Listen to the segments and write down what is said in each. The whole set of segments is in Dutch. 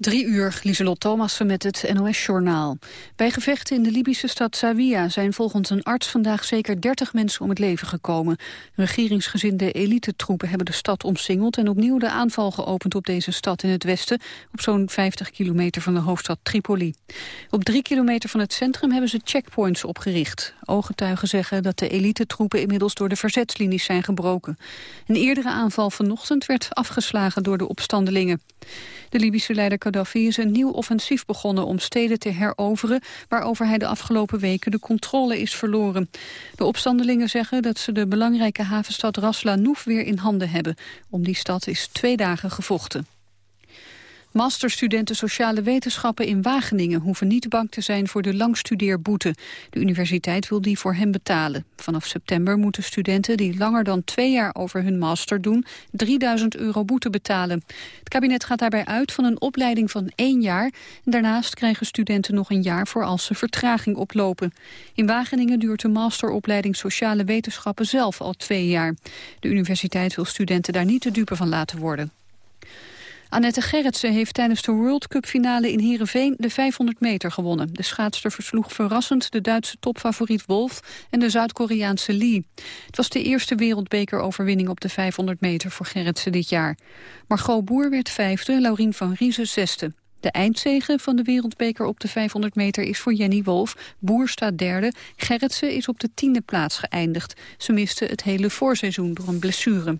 Drie uur, Lieselot Thomassen met het NOS-journaal. Bij gevechten in de Libische stad Zawiya zijn volgens een arts vandaag zeker 30 mensen om het leven gekomen. Regeringsgezinde elitetroepen hebben de stad omsingeld en opnieuw de aanval geopend op deze stad in het westen, op zo'n 50 kilometer van de hoofdstad Tripoli. Op drie kilometer van het centrum hebben ze checkpoints opgericht. Ooggetuigen zeggen dat de elitetroepen inmiddels door de verzetslinies zijn gebroken. Een eerdere aanval vanochtend werd afgeslagen door de opstandelingen. De Libische leider Gaddafi is een nieuw offensief begonnen om steden te heroveren waarover hij de afgelopen weken de controle is verloren. De opstandelingen zeggen dat ze de belangrijke havenstad Ras Lanouf weer in handen hebben. Om die stad is twee dagen gevochten. Masterstudenten sociale wetenschappen in Wageningen hoeven niet bang te zijn voor de langstudeerboete. De universiteit wil die voor hen betalen. Vanaf september moeten studenten die langer dan twee jaar over hun master doen 3000 euro boete betalen. Het kabinet gaat daarbij uit van een opleiding van één jaar. Daarnaast krijgen studenten nog een jaar voor als ze vertraging oplopen. In Wageningen duurt de masteropleiding sociale wetenschappen zelf al twee jaar. De universiteit wil studenten daar niet te dupe van laten worden. Annette Gerritsen heeft tijdens de World Cup finale in Heerenveen de 500 meter gewonnen. De schaatster versloeg verrassend de Duitse topfavoriet Wolf en de Zuid-Koreaanse Lee. Het was de eerste wereldbekeroverwinning op de 500 meter voor Gerritsen dit jaar. Margot Boer werd vijfde, Laurien van Riesen zesde. De eindzege van de wereldbeker op de 500 meter is voor Jenny Wolf. Boer staat derde. Gerritsen is op de tiende plaats geëindigd. Ze miste het hele voorseizoen door een blessure.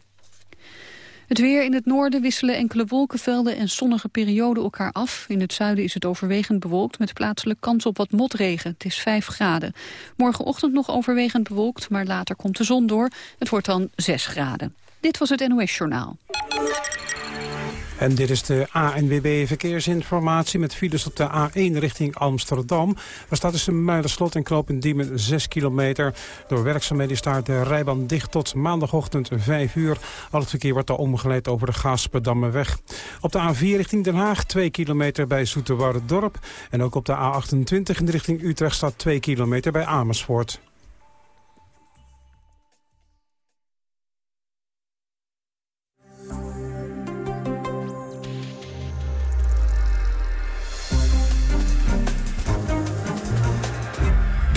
Het weer in het noorden wisselen enkele wolkenvelden en zonnige perioden elkaar af. In het zuiden is het overwegend bewolkt met plaatselijk kans op wat motregen. Het is 5 graden. Morgenochtend nog overwegend bewolkt, maar later komt de zon door. Het wordt dan 6 graden. Dit was het NOS Journaal. En dit is de ANWB Verkeersinformatie met files op de A1 richting Amsterdam. Daar staat tussen Muiderslot en Knoop in Diemen 6 kilometer. Door werkzaamheden staat de rijbaan dicht tot maandagochtend 5 uur. Al het verkeer wordt daar omgeleid over de Gasperdammenweg. Op de A4 richting Den Haag 2 kilometer bij Dorp. En ook op de A28 in de richting Utrecht staat 2 kilometer bij Amersfoort.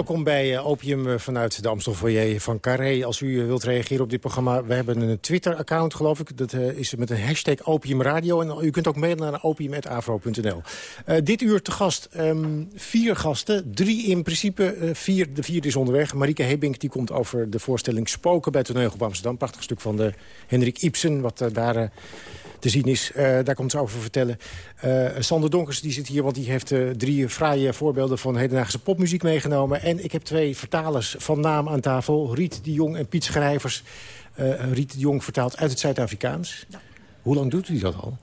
Welkom bij eh, Opium eh, vanuit de Amstel Foyer van Carré. Als u eh, wilt reageren op dit programma, we hebben een Twitter-account, geloof ik. Dat is met een hashtag Opiumradio. En u kunt ook mailen naar opium.avro.nl. Dit uur te gast um, vier gasten. Drie in principe, vier, de vierde is onderweg. Marieke Hebink die komt over de voorstelling Spoken bij Toneel op Amsterdam. Prachtig stuk van de Hendrik Ibsen, wat daar te zien is. Uh, daar komt ze over vertellen. Uh, Sander Donkers die zit hier, want die heeft uh, drie fraaie voorbeelden... van hedendaagse popmuziek meegenomen. En ik heb twee vertalers van naam aan tafel. Riet de Jong en Piet Schrijvers. Riet de Jong vertaalt uit het Zuid-Afrikaans. Ja. Hoe lang doet u dat al?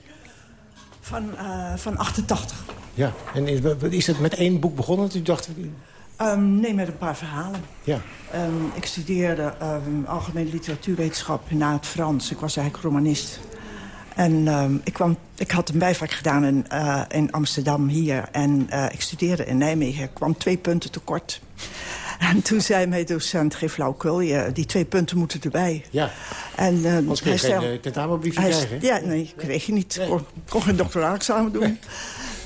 Van, van 88. Ja, en is, is het met één boek begonnen? U dacht... Um, nee, met een paar verhalen. Ja. Um, ik studeerde um, algemene literatuurwetenschap na het Frans. Ik was eigenlijk romanist. En uh, ik, kwam, ik had een bijvak gedaan in, uh, in Amsterdam hier. En uh, ik studeerde in Nijmegen. Ik kwam twee punten tekort. En toen zei mijn docent, geef flauwkul, je, die twee punten moeten erbij. Ja, en, uh, Anders kreeg je geen tentamenbriefje krijgen. Ja, nee, kreeg je niet. Ik kon, kon geen doctoraatexamen doen. Nee.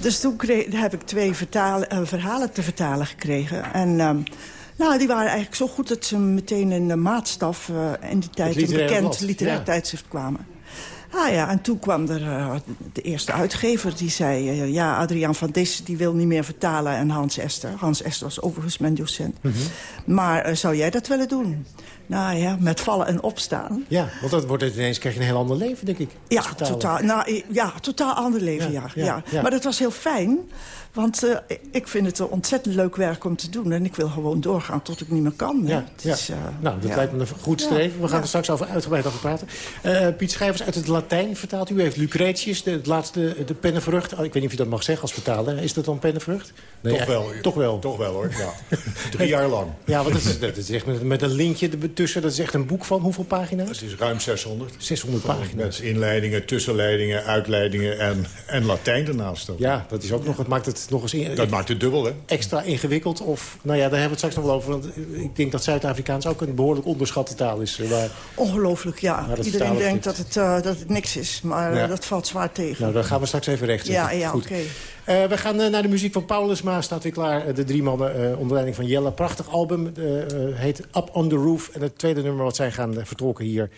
Dus toen kreeg, heb ik twee vertalen, verhalen te vertalen gekregen. En... Um, nou, die waren eigenlijk zo goed dat ze meteen in de maatstaf uh, in die tijd een bekend literair ja. tijdschrift kwamen. Ah ja, en toen kwam er uh, de eerste uitgever die zei... Uh, ja, Adriaan van Dis die wil niet meer vertalen en Hans Ester. Hans Ester was overigens mijn docent. Mm -hmm. Maar uh, zou jij dat willen doen? Nou ja, met vallen en opstaan. Ja, want dat wordt het ineens krijg je een heel ander leven, denk ik. Ja, totaal, nou, ja, totaal ander leven, ja, ja, ja, ja. Maar dat was heel fijn, want uh, ik vind het een ontzettend leuk werk om te doen. En ik wil gewoon doorgaan tot ik niet meer kan. Ja, ja. Is, uh, nou, dat lijkt me een goed streven. We gaan er straks over uitgebreid over praten. Uh, Piet Schrijvers uit het Latijn vertaalt u. heeft Lucretius, de, het laatste, de pennenvrucht. Oh, ik weet niet of je dat mag zeggen als vertaler. Is dat dan pennenvrucht? Nee, toch, wel, toch wel. Toch wel, hoor. Ja. Drie jaar lang. Ja, want dat is, dat is echt met, met een lintje ertussen, dat is echt een boek van hoeveel pagina's? Het is ruim 600. 600 pagina's. Met inleidingen, tussenleidingen, uitleidingen en, en Latijn ernaast. Ook. Ja, dat is ook nog, het maakt het nog eens in, dat maakt het dubbel, hè? extra ingewikkeld. Of, nou ja, daar hebben we het straks nog wel over. Want ik denk dat Zuid-Afrikaans ook een behoorlijk onderschatte taal is. Waar... Ongelooflijk, ja. Iedereen denkt dat het, uh, dat het niks is, maar Ja. uh, dat valt zwaar tegen. Nou, daar gaan we straks even recht ja, zetten. ja, Goed. oké. Eh, we gaan eh, naar de muziek van Paulus Maas. Staat weer klaar. Eh, de drie mannen eh, onder leiding van Jelle. Prachtig album. eh, eh, heet Up on the Roof. En het tweede nummer wat zij gaan eh, vertolken hier...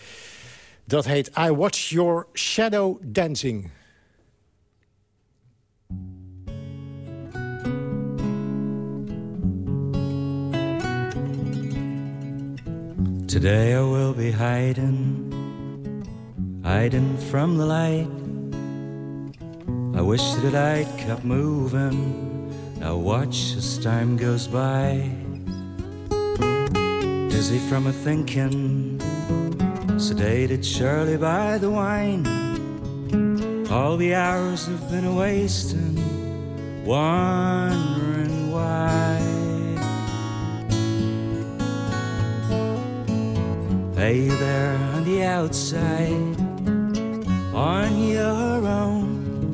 dat heet I Watch Your Shadow Dancing. Today I will be hiding, hiding from the light. I wish that I'd kept moving. Now watch as time goes by. Dizzy from a thinking, sedated surely by the wine. All the hours have been a wasting, wondering why. You there on the outside, on your own.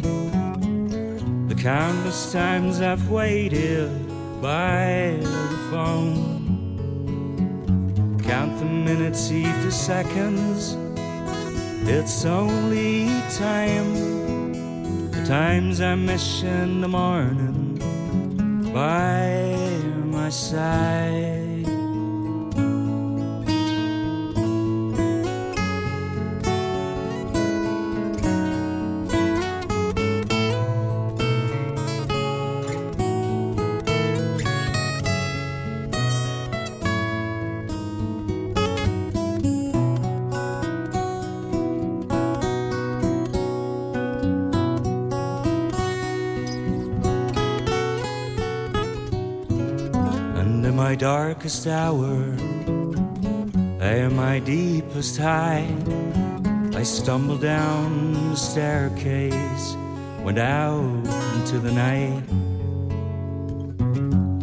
The countless times I've waited by the phone. Count the minutes, heed the seconds. It's only time. The times I miss in the morning by my side. Darkest hour, ere my deepest high, I stumbled down the staircase, went out into the night.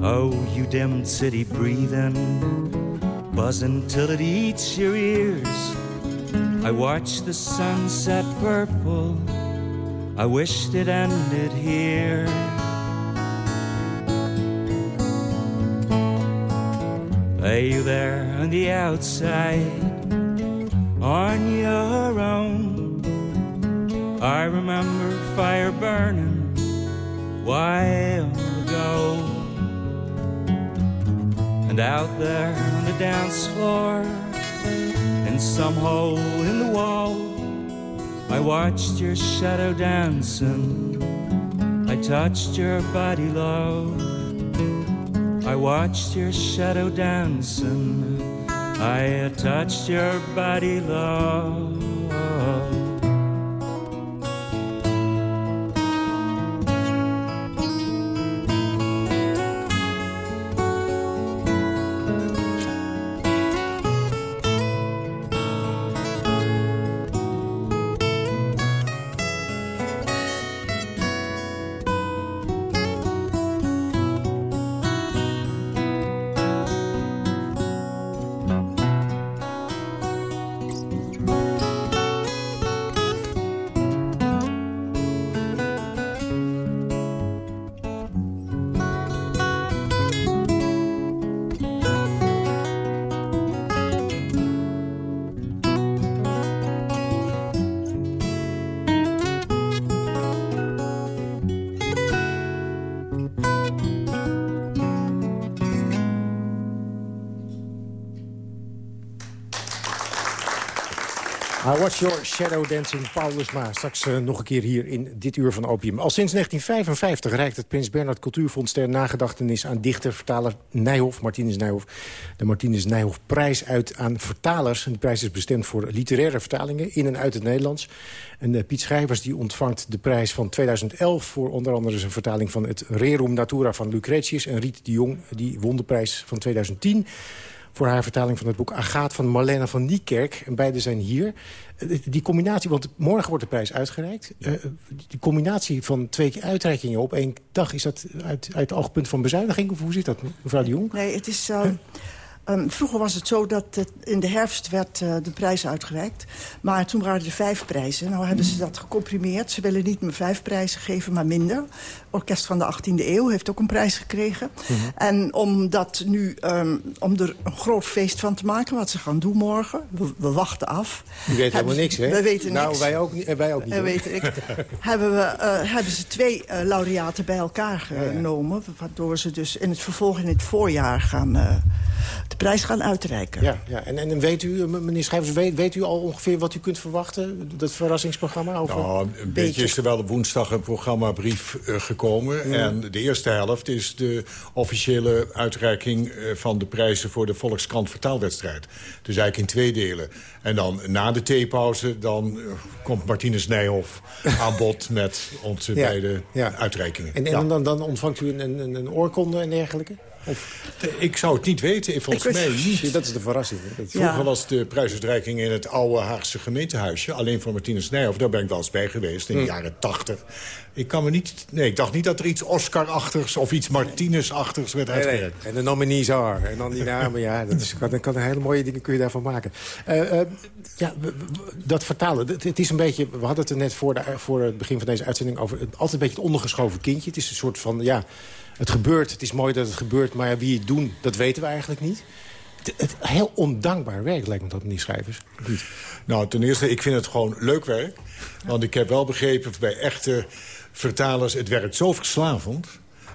Oh, you dimmed city breathing, buzzing till it eats your ears. I watched the sunset purple, I wished it ended here. Are you there on the outside on your own? I remember fire burning while ago. And out there on the dance floor, in some hole in the wall, I watched your shadow dancing. I touched your body, love. I watched your shadow dancing. I touched your body, love. Watch Your Shadow Dancing, Paulus Maas. Straks eh, nog een keer hier in dit uur van Opium. Al sinds 1955 reikt het Prins Bernhard Cultuurfonds... ter nagedachtenis aan dichter, vertaler Nijhoff, Martinus Nijhoff... de Martinus Nijhoff prijs uit aan vertalers. Die prijs is bestemd voor literaire vertalingen in en uit het Nederlands. En eh, Piet Schrijvers die ontvangt de prijs van 2011... voor onder andere zijn vertaling van het Rerum Natura van Lucretius. En Riet de Jong die won de prijs van 2010 voor haar vertaling van het boek Agaat van Marlena van Niekerk. En beide zijn hier. Eh, Die combinatie, want morgen wordt de prijs uitgereikt. Eh, die combinatie van twee keer uitreikingen op één dag... is dat uit, uit het oogpunt van bezuiniging? Of hoe zit dat, mevrouw de Jong? Nee, het is... eh, Um, vroeger was het zo dat het in de herfst werd uh, de prijs uitgereikt. Maar toen waren er vijf prijzen. Nou hebben ze dat gecomprimeerd. Ze willen niet meer vijf prijzen geven, maar minder. Orkest van de 18e eeuw heeft ook een prijs gekregen. Mm -hmm. En om dat nu, um, om er een groot feest van te maken... wat ze gaan doen morgen, we, we wachten af. U weet helemaal niks, hè? We weten nou, niks. wij ook, niet, wij ook niet. Weet ik. hebben, we, uh, hebben ze twee uh, laureaten bij elkaar genomen... Ja, ja. waardoor ze dus in het vervolg in het voorjaar gaan uh, de prijs gaan uitreiken. Ja, ja. En, en weet u, meneer Schrijvers, weet, weet, u al ongeveer wat u kunt verwachten? Dat verrassingsprogramma? Over... Nou, een beetje, beetje is er wel woensdag een programmabrief uh, gekomen. Ja. En de eerste helft is de officiële uitreiking uh, van de prijzen... voor de Volkskrant vertaalwedstrijd. Dus eigenlijk in twee delen. En dan na de theepauze, dan komt Martinez Nijhoff aan bod... met onze ja. beide ja. uitreikingen. En, en ja. dan, dan ontvangt u een, een, een oorkonde en dergelijke? Of? Ik zou het niet weten, volgens ik mij niet. Dat is de verrassing. Vroeger ja. was de prijsuitreiking in het oude Haagse gemeentehuisje. Alleen voor Martinus Nijhoff, daar ben ik wel eens bij geweest in de hm. jaren tachtig. Ik kan me niet... Nee, ik dacht niet dat er iets Oscar-achtigs of iets Martinez-achtigs werd. Nee, nee. En de nominees are. En dan die namen, ja. Dat is, dan kan hele mooie dingen kun je daarvan maken. Uh, uh, ja, dat vertalen. Het, het, is een beetje... We hadden het er net voor, de, voor het begin van deze uitzending over... Altijd een beetje het ondergeschoven kindje. Het is een soort van... Ja, het gebeurt, het is mooi dat het gebeurt, maar wie het doen, dat weten we eigenlijk niet. Het, het heel ondankbaar werk lijkt me dat, meneer Schrijvers. Niet. Nou, ten eerste, ik vind het gewoon leuk werk. Want ik heb wel begrepen bij echte vertalers, het werkt zo verslavend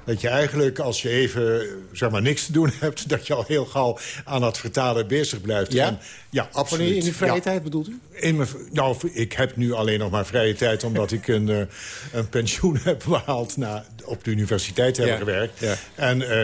dat je eigenlijk, als je even zeg maar, niks te doen hebt... dat je al heel gauw aan het vertalen bezig blijft. Ja? En, ja, absoluut. Wanneer in de vrije ja. tijd bedoelt u? In mijn, nou, ik heb nu alleen nog maar vrije tijd... omdat ik een, uh, een pensioen heb behaald na op de universiteit ja. hebben gewerkt. Ja. En uh,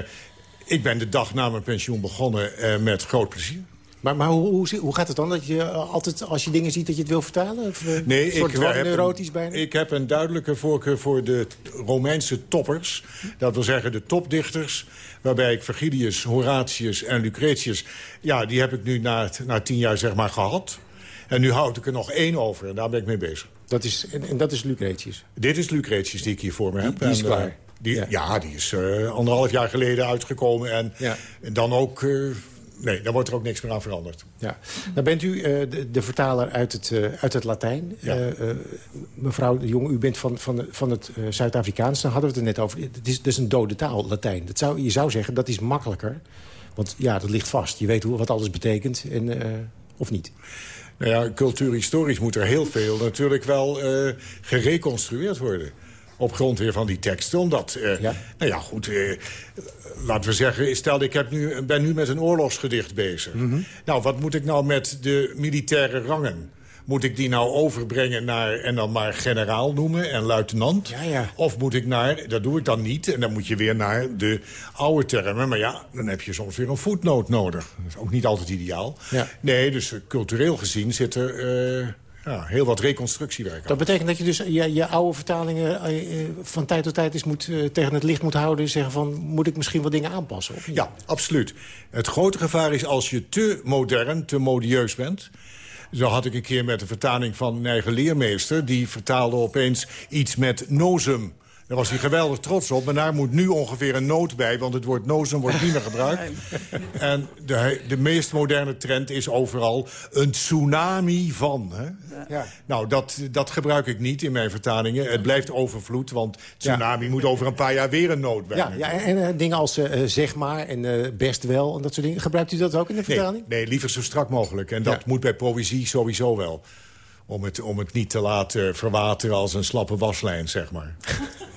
ik ben de dag na mijn pensioen begonnen uh, met groot plezier. Maar, maar hoe, hoe, hoe, gaat het dan? Dat je altijd, als je dingen ziet, dat je het wil vertalen? Of, nee, soort ik heb, neurotisch bijna? ik heb een duidelijke voorkeur voor de Romeinse toppers. Dat wil zeggen de topdichters. Waarbij ik Virgilius, Horatius en Lucretius... ja, die heb ik nu na, na tien jaar zeg maar gehad. En nu houd ik er nog één over en daar ben ik mee bezig. Dat is, en, en dat is Lucretius? Dit is Lucretius die ik hier voor me heb. Die, die is en, klaar? Uh, die, ja. ja. die is uh, anderhalf jaar geleden uitgekomen. En, ja. en dan ook... Uh, nee, daar wordt er ook niks meer aan veranderd. Ja. Dan bent u uh, de, de, vertaler uit het, uh, uit het Latijn. Ja. Uh, mevrouw de Jong, u bent van, van, van het Zuid-Afrikaans. Daar hadden we het er net over. Het is een dode taal, Latijn. Dat zou, je zou zeggen, dat is makkelijker. Want ja, dat ligt vast. Je weet hoe, wat alles betekent. En, of niet? Nou ja, cultuurhistorisch moet er heel veel natuurlijk wel gereconstrueerd worden op grond weer van die teksten. Omdat, uh, ja? nou ja, goed, uh, laten we zeggen... stel, ik heb nu, ben nu met een oorlogsgedicht bezig. Mhm. Mm -hmm. Nou, wat moet ik nou met de militaire rangen? Moet ik die nou overbrengen naar, en dan maar generaal noemen en luitenant? Ja, ja. Of moet ik naar, dat doe ik dan niet... en dan moet je weer naar de oude termen. Maar ja, dan heb je soms weer een voetnoot nodig. Dat is ook niet altijd ideaal. Nee, dus uh, cultureel gezien zit er... Uh, ja, heel wat reconstructiewerk. Dat betekent dat je dus je, je oude vertalingen uh, van tijd tot tijd eens moet, uh, tegen het licht moet houden... en zeggen van, moet ik misschien wat dingen aanpassen? Of niet? Ja, absoluut. Het grote gevaar is als je te modern, te modieus bent... Zo had ik een keer met de vertaling van een eigen leermeester... die vertaalde opeens iets met nozem. Daar was hij geweldig trots op. Maar daar moet nu ongeveer een noot bij, want het woord nozem wordt niet meer gebruikt. En de, de meest moderne trend is overal een tsunami van. Hè? Ja. Nou, dat, dat gebruik ik niet in mijn vertalingen. Het blijft overvloed, want tsunami ja. moet over een paar jaar weer een noot bij. Ja, ja en uh, dingen als uh, zeg maar en uh, best wel en dat soort dingen. Gebruikt u dat ook in de vertaling? Nee, nee liever zo strak mogelijk. En dat ja. moet bij poëzie sowieso wel om het, om het niet te laten verwateren als een slappe waslijn, zeg maar.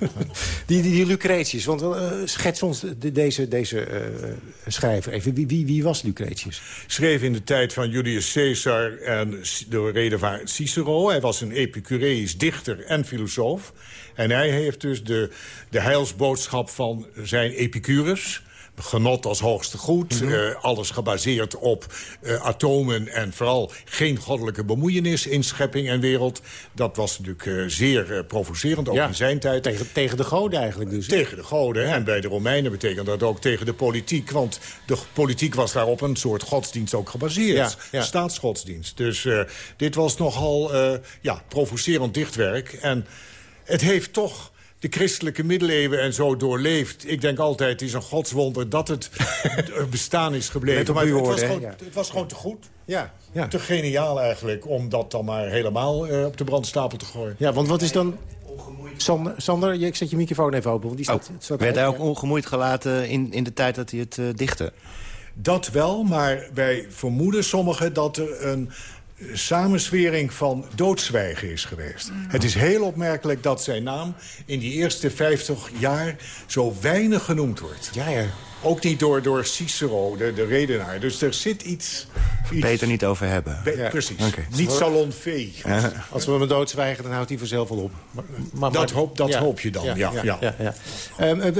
die, die, die Lucretius, want uh, schets ons de, deze, deze uh, schrijver even. Wie, wie, wie, was Lucretius? Schreef in de tijd van Julius Caesar en de redenvaart Cicero. Hij was een epicureïs dichter en filosoof. En hij heeft dus de, de heilsboodschap van zijn Epicurus genot als hoogste goed. Mm -hmm. uh, alles gebaseerd op uh, atomen en vooral geen goddelijke bemoeienis in schepping en wereld. Dat was natuurlijk uh, zeer provocerend, ook ja, in zijn tijd. Tegen, tegen de goden eigenlijk dus. Tegen de goden. En bij de Romeinen betekent dat ook tegen de politiek. Want de politiek was daarop een soort godsdienst ook gebaseerd. Ja, ja. Staatsgodsdienst. Dus dit was nogal ja, provocerend dichtwerk. En het heeft toch de christelijke middeleeuwen en zo doorleeft. Ik denk altijd, het is een godswonder dat het bestaan is gebleven. Maar het, was gewoon, het was gewoon te goed. Ja, ja. Te geniaal eigenlijk om dat dan maar helemaal uh, op de brandstapel te gooien. Ja, want wat is dan... Sander, Sander, ik zet je microfoon even open. Want die staat, oh, staat werd hij ook ongemoeid gelaten in, in de tijd dat hij het uh, dichtte? Dat wel, maar wij vermoeden sommigen dat er een samenswering van doodzwijgen is geweest. Het is heel opmerkelijk dat zijn naam in die eerste 50 jaar zo weinig genoemd wordt. Ja, ja. Ook niet door, door Cicero, de, de redenaar. Dus er zit iets... iets Beter niet over hebben. Precies. Niet salonvee. Als we hem doodzwijgen, dan houdt hij vanzelf wel op. Maar, maar, dat hoop, dat hoop je dan, ja. ja, ja. Um,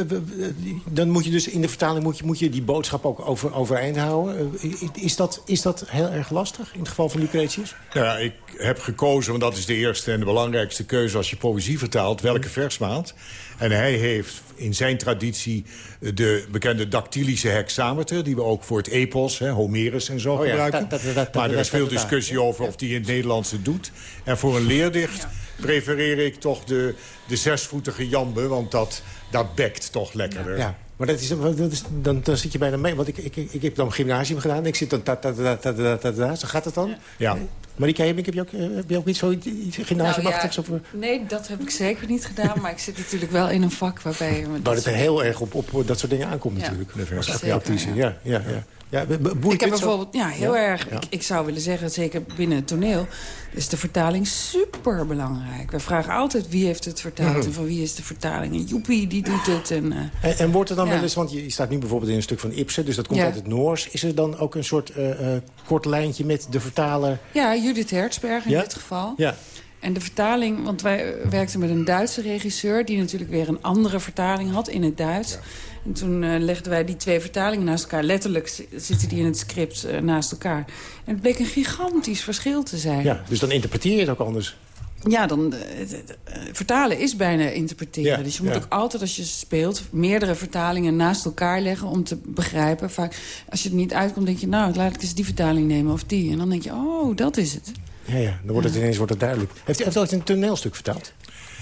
dan moet je dus in de vertaling moet je, moet je die boodschap ook over, overeind houden. Uh, is, dat, is dat heel erg lastig in het geval van Lucretius? Nou ja, ik heb gekozen, want dat is de eerste en de belangrijkste keuze... als je poëzie vertaalt, welke versmaat. En hij heeft in zijn traditie de bekende dactylische hexameter... die we ook voor het epos, hè, Homerus en zo oh gebruiken. maar er is veel discussie over of die in het Nederlands het doet. En voor een leerdicht prefereer ik toch de, de zesvoetige jambe... want dat, dat bekt toch lekkerder. Ja. Maar dat is, dat is, dan, dan zit je bijna mee. Want ik, ik, ik, heb dan gymnasium gedaan. Ik zit dan... Ta, ta, ta, ta, ta, ta, ta, zo gaat het dan? Ja. Marika heb je ook, heb je ook iets, zo, iets gymnasiumachtigs? Nou, ja, nee, dat heb ik zeker niet gedaan. Maar ik zit natuurlijk wel in een vak waarbij... Je Waar het heel erg op, op dat soort dingen aankomt natuurlijk. Als ja, ja, ja. Ja, ik heb bijvoorbeeld, ja, heel erg, ik, ik, zou willen zeggen, zeker binnen het toneel... is de vertaling super belangrijk. We vragen altijd wie heeft het vertaald mhm. en van wie is de vertaling. En Joepie, die doet het. En, uh, en, wordt er dan wel eens, want je staat nu bijvoorbeeld in een stuk van Ibsen... dus dat komt uit het Noors. Is er dan ook een soort uh, kort lijntje met de vertaler? Ja, Judith Hertzberg in dit geval. Ja. En de vertaling, want wij werkten met een Duitse regisseur... die natuurlijk weer een andere vertaling had in het Duits... En toen uh, legden wij die twee vertalingen naast elkaar. Letterlijk zitten die in het script uh, naast elkaar. En het bleek een gigantisch verschil te zijn. Ja, dus dan interpreteer je het ook anders. Ja, dan, uh, vertalen is bijna interpreteren. Ja, dus je moet ook altijd, als je speelt... meerdere vertalingen naast elkaar leggen om te begrijpen. Vaak, als je er niet uitkomt, denk je... nou, laat ik eens die vertaling nemen of die. En dan denk je, oh, dat is het. Ja, ja dan wordt het ineens wordt het duidelijk. Heeft u ooit een toneelstuk vertaald?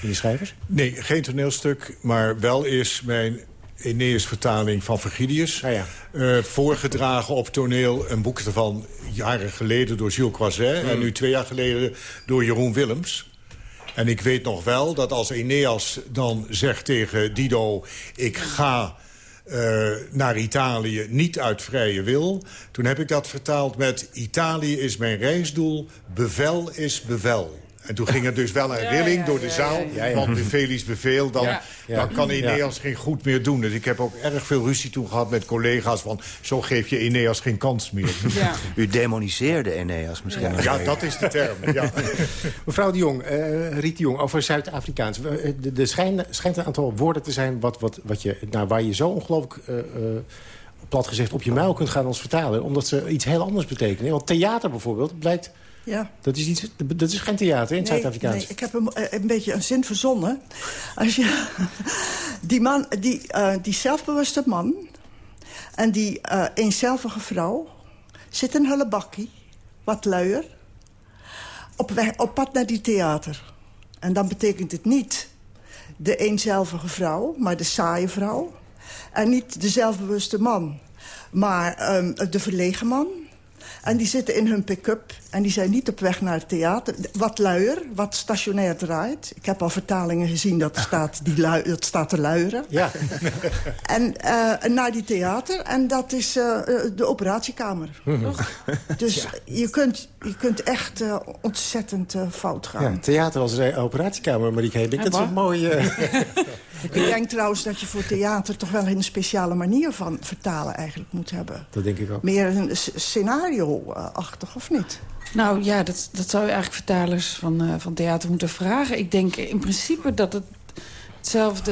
Die schrijvers? Nee, geen toneelstuk, maar wel is mijn Aeneas-vertaling van Virgilius. Ah, ja. uh, voorgedragen op toneel, een boek ervan jaren geleden door Gilles Croiset... en hmm. nu twee jaar geleden door Jeroen Willems. En ik weet nog wel dat als Aeneas dan zegt tegen Dido... ik ga uh, naar Italië niet uit vrije wil... toen heb ik dat vertaald met... Italië is mijn reisdoel, bevel is bevel. En toen ging er dus wel een rilling door de zaal. Want beveel bevel, dan, dan kan Ineas geen goed meer doen. Dus ik heb ook erg veel ruzie toen gehad met collega's... van zo geef je Ineas geen kans meer. U demoniseerde Eneas misschien. Ja, dat is de term. Mevrouw de Jong, uh, Riet de Jong, over Zuid-Afrikaans. Er schijnt, schijnt een aantal woorden te zijn... Wat, wat, wat je, nou, waar je zo ongelooflijk... Uh, plat gezegd op je muil kunt gaan als vertalen. Omdat ze iets heel anders betekenen. Want theater bijvoorbeeld blijkt ja. Dat, is iets, dat is geen theater in Zuid-Afrikaans. Nee, ik heb een, eh, een beetje een zin verzonnen. Als je, die, man, die, uh, die zelfbewuste man en die uh, eenzelvige vrouw... zit in hun bakkie, wat luier, op, weg, op pad naar die theater. En dan betekent het niet de eenzelvige vrouw, maar de saaie vrouw. En niet de zelfbewuste man, maar um, de verlegen man en die zitten in hun pick-up en die zijn niet op weg naar het theater. Wat luier, wat stationair draait. Ik heb al vertalingen gezien dat, staat, die lui, dat staat te luieren. Ja. en uh, naar die theater. En dat is uh, de operatiekamer. Mhm. Dus je, kunt, je kunt echt uh, ontzettend fout gaan. Ja, theater als operatiekamer, Marieke Hebink. Dat is een mooie... Ik denk trouwens dat je voor theater toch wel een speciale manier van vertalen eigenlijk moet hebben. Dat denk ik ook. Meer een scenario-achtig, of niet? Nou ja, dat, dat zou je eigenlijk vertalers van, uh, van theater moeten vragen. Ik denk in principe dat het hetzelfde,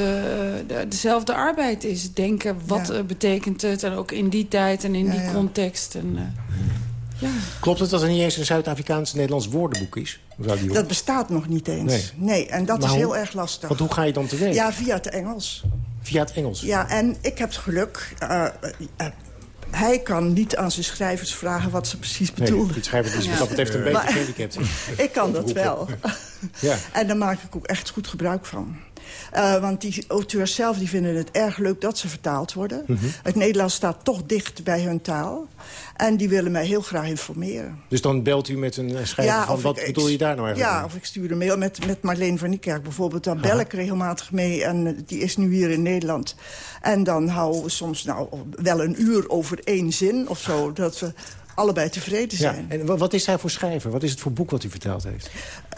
de, dezelfde arbeid is. Denken, wat ja. betekent het? En ook in die tijd en in ja, die ja. context. En, uh, ja. Klopt het dat er niet eens een Zuid-Afrikaans-Nederlands woordenboek is? Dat bestaat nog niet eens. Nee, nee en dat maar is heel erg lastig. Want hoe ga je dan te werk? Ja, via het Engels. Via het Engels? Ja, en ik heb het geluk... Uh, uh, hij kan niet aan zijn schrijvers vragen wat ze precies bedoelen. Nee, die schrijver is wat dat betreft een beetje gehandicapt. ik kan dat wel. ja. En daar maak ik ook echt goed gebruik van. Uh, want die auteurs zelf die vinden het erg leuk dat ze vertaald worden. Mhm. Het Nederlands staat toch dicht bij hun taal. En die willen mij heel graag informeren. Dus dan belt u met een schrijver ja, van, wat bedoel je daar nou eigenlijk Ja, of ik stuur een mail met, met Marleen van Niekerk bijvoorbeeld. Daar bel ik regelmatig mee en eh, die is nu hier in Nederland. En dan houden we soms nou wel een uur over één zin of zo. Dat we allebei tevreden zijn. Ja, en wat is hij voor schrijver? Wat is het voor boek wat u verteld heeft?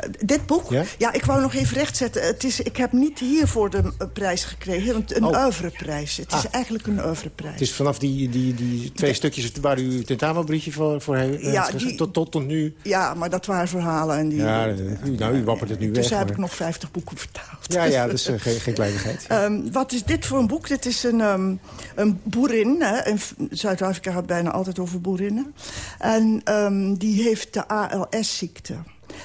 Uh, dit boek? Ja? ik wou nog even rechtzetten. Het is, ik heb niet hiervoor de uh, prijs gekregen. Een oh. oeuvreprijs. Het is ah. eigenlijk een oeuvreprijs. Het is vanaf die, die, die twee stukjes waar u tentamenbriefje voor, voor heeft ja, tot, tot, tot nu? Ja, maar dat waren verhalen. En die, ja, u, nou, u wappert het nu dus weg. Dus heb ik nog 50 boeken vertaald. Ja, ja dat is uh, geen, geen kleinigheid. um, wat is dit voor een boek? Dit is een, um, een boerin. Hè. Zuid-Afrika gaat bijna altijd over boerinnen. En um, die heeft de ALS-ziekte.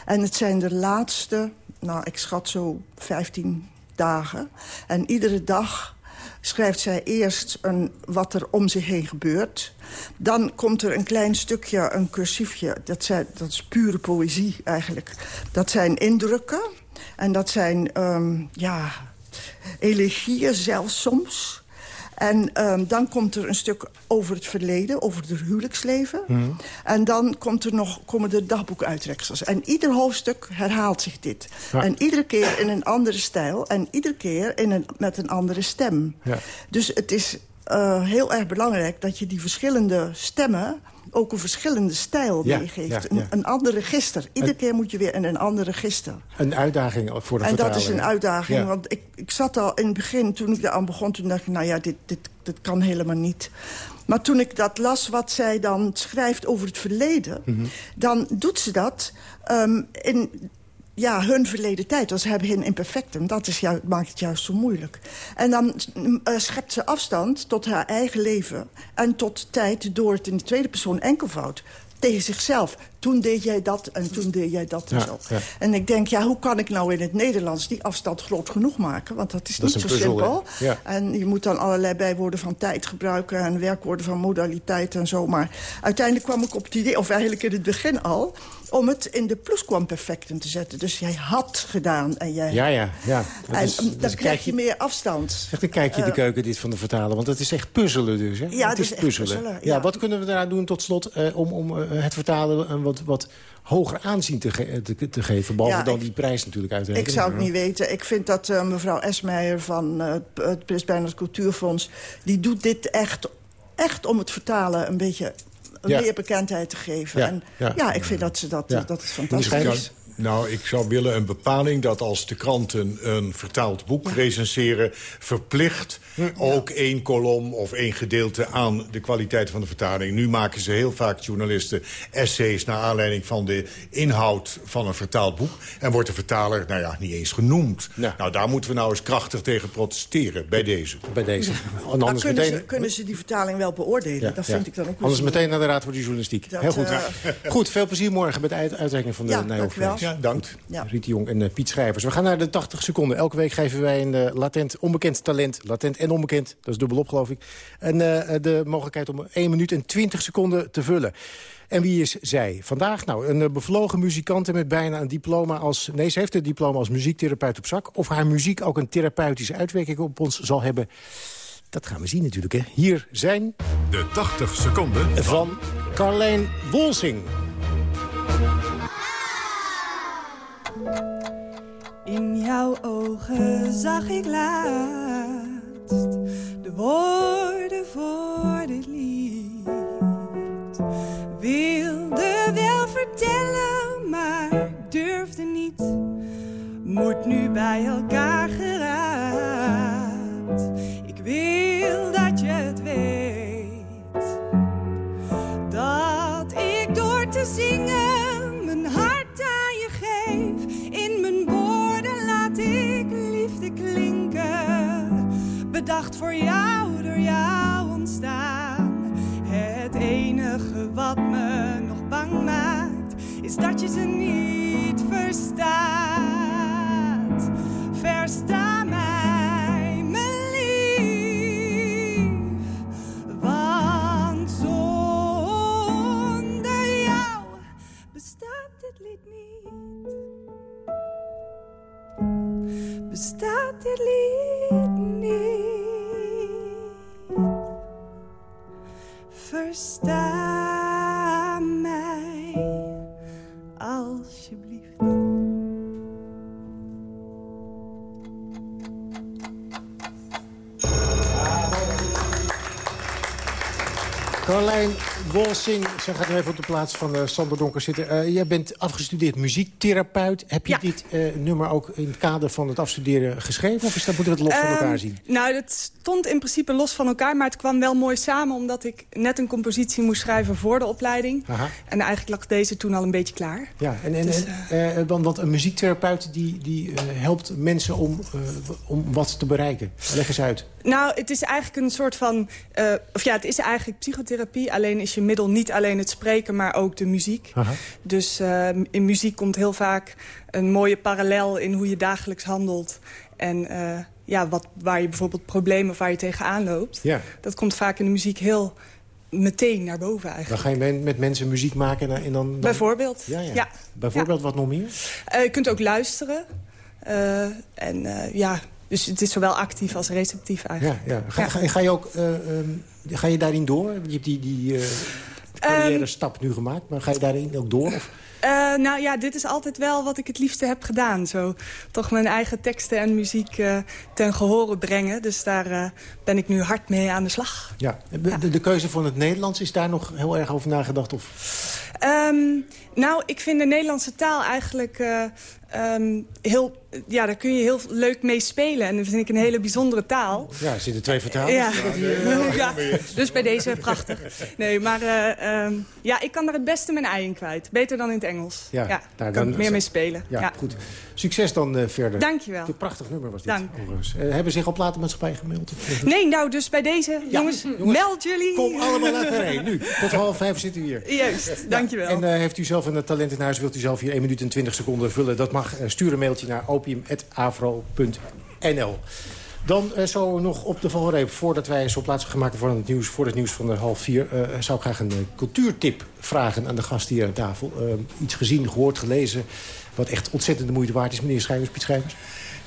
En het zijn de laatste, nou, ik schat zo 15 dagen. En iedere dag schrijft zij eerst een, wat er om zich heen gebeurt. Dan komt er een klein stukje, een cursiefje. Dat, zijn, dat is pure poëzie eigenlijk. Dat zijn indrukken. En dat zijn, um, ja, elegieën zelfs soms. En um, dan komt er een stuk over het verleden, over het huwelijksleven. Mhm. En dan komt er nog, komen er dagboekuitreksels. En ieder hoofdstuk herhaalt zich dit. En iedere keer in een andere stijl. En iedere keer in een, met een andere stem. Ja. Dus het is uh, heel erg belangrijk dat je die verschillende stemmen ook een verschillende stijl meegeeft. Een, een ander register. Iedere keer moet je weer in een ander register. Een uitdaging voor de En dat is een uitdaging. Want ik, ik zat al in het begin, toen ik daar aan begon... toen dacht ik, nou ja, dit, dit, dit kan helemaal niet. Maar toen ik dat las, wat zij dan schrijft over het verleden... Mhm. dan doet ze dat um, in ja, hun verleden tijd. Want ze hebben geen imperfectum. Dat is juist, maakt het juist zo moeilijk. En dan uh, schept ze afstand tot haar eigen leven. En tot tijd door het in de tweede persoon enkelvoud tegen zichzelf. Toen deed jij dat en toen deed jij dat en zo. En ik denk, ja, hoe kan ik nou in het Nederlands die afstand groot genoeg maken? Want dat is niet zo simpel. En je moet dan allerlei bijwoorden van tijd gebruiken... en werkwoorden van modaliteit en zo. Maar uiteindelijk kwam ik op het idee, of eigenlijk in het begin al om het in de pluskwamperfecten te zetten. Dus jij had gedaan en jij... Ja, ja, ja. en dan krijg je meer afstand. Echt een kijkje in de eh, keuken dit van de vertalen. Want het is echt puzzelen dus, hè? Ja, het is, puzzelen. ja. wat kunnen we daaraan doen tot slot... Uh, om, om uh, het vertalen een wat, wat hoger aanzien te, ge te, te, geven. Behalve dan die prijs natuurlijk uitrekenen. Ik zou het niet weten. Ik vind dat uh, mevrouw Esmeijer van uh, het Prins Bernhard Cultuurfonds... die doet dit echt, echt om het vertalen een beetje meer bekendheid te geven. Ja, en ja, ik vind dat ze dat, dat is fantastisch. Nou, ik zou willen een bepaling dat als de kranten een vertaald boek recenseren... verplicht ook één kolom of één gedeelte aan de kwaliteit van de vertaling. Nu maken ze heel vaak journalisten essays... naar aanleiding van de inhoud van een vertaald boek. En wordt de vertaler, nou ja, niet eens genoemd. Nou, daar moeten we nou eens krachtig tegen protesteren, bij deze. Bij deze. Anders kunnen, meteen... ze, kunnen ze die vertaling wel beoordelen? dat vind ik dan ook Anders meteen naar de Raad voor de Journalistiek. heel goed. Uh... Goed, veel plezier morgen met de uitreiking van de ja, Ja, dank. Ja. Riet Jong en uh, Piet Schrijvers. We gaan naar de 80 seconden. Elke week geven wij een uh, latent onbekend talent. Latent en onbekend. Dat is dubbelop, geloof ik. En uh, de mogelijkheid om 1 minuut en 20 seconden te vullen. En wie is zij? Vandaag nou, een bevlogen muzikante met bijna een diploma als... Nee, ze heeft een diploma als muziektherapeut op zak. Of haar muziek ook een therapeutische uitwerking op ons zal hebben... Dat gaan we zien natuurlijk. Hè. Hier zijn... De 80 seconden van Carlijn Wolsing. In jouw ogen zag ik laatst de woorden voor dit lied. Wilde wel vertellen, maar durfde niet. Moet nu bij elkaar geraakt. Ik wil dat je het weet. Dat ik door te zingen mijn hart Bedacht voor jou, door jou ontstaan. Het enige wat me nog bang maakt, is dat je ze niet verstaat. Versta mij, mijn lief. Want zonder jou bestaat dit lied niet bestaat dit lied Wolsing, ze gaat nu even op de plaats van uh, Sander Donker zitten. Uh, jij bent afgestudeerd muziektherapeut. Heb je dit uh, nummer ook in het kader van het afstuderen geschreven? Of is dat, moeten we het los van elkaar Ehm, zien? Nou, dat stond in principe los van elkaar, maar het kwam wel mooi samen... omdat ik net een compositie moest schrijven voor de opleiding. Aha. En eigenlijk lag deze toen al een beetje klaar. Ja, en, en, Dus, en, eh, want, want een muziektherapeut die, die eh, helpt mensen om, eh, om wat te bereiken. Leg eens uit. Nou, het is eigenlijk een soort van... eh, of ja, het is eigenlijk psychotherapie. Alleen is je middel niet alleen het spreken, maar ook de muziek. Aha. Dus eh, in muziek komt heel vaak een mooie parallel in hoe je dagelijks handelt. En eh, ja, wat, waar je bijvoorbeeld problemen of waar je tegenaan loopt. Ja. Dat komt vaak in de muziek heel meteen naar boven Dan eigenlijk. ga je met mensen muziek maken en, dan, dan... Bijvoorbeeld. Ja, ja. Ja. Bijvoorbeeld wat nog meer? Eh, je kunt ook luisteren. En ja, dus het is zowel actief als receptief eigenlijk. ja. Ga, Ja. Ga, ga je ook, eh, ehm, ga je daarin door? Je hebt die, die eh carrière stap nu gemaakt, maar ga je daarin ook door? Of? Eh, nou ja, dit is altijd wel wat ik het liefste heb gedaan. Zo toch mijn eigen teksten en muziek ten gehore brengen. Dus daar ben ik nu hard mee aan de slag. Ja. De keuze van het Nederlands, is daar nog heel erg over nagedacht? Of? Ehm, nou, ik vind de Nederlandse taal eigenlijk eh, ehm, heel... Ja, daar kun je heel leuk mee spelen. En dat vind ik een hele bijzondere taal. Ja, er zitten twee vertalers. Ja. ja, dus bij deze prachtig. Nee, maar eh, ehm, ja, ik kan daar het beste mijn ei in kwijt. Beter dan in het Engels. Ja, Ja, nou, dan- kan ik meer mee spelen. Ja, Ja, goed. Succes dan eh, verder. Dankjewel. Een prachtig nummer was dit. Dank. hebben zich al platenmaatschappij gemeld? Nee, nou, dus bij deze, jongens, meld jullie. Kom allemaal naar Carré, nu. Tot half vijf zitten we hier. Juist, dankjewel. En eh, heeft u zelf een talent in huis, wilt u zelf hier 1 minuut en 20 seconden vullen? Dat mag. Eh, stuur een mailtje naar opium.afro.nl. Dan eh, zo nog op de valreep, voordat wij zo plaats gaan maken voor het nieuws, voor het nieuws van de half vier, eh, zou ik graag een eh, cultuurtip vragen aan de gasten hier aan tafel. Eh, iets gezien, gehoord, gelezen, wat echt ontzettend de moeite waard is, meneer Schrijvers, Piet Schrijvers.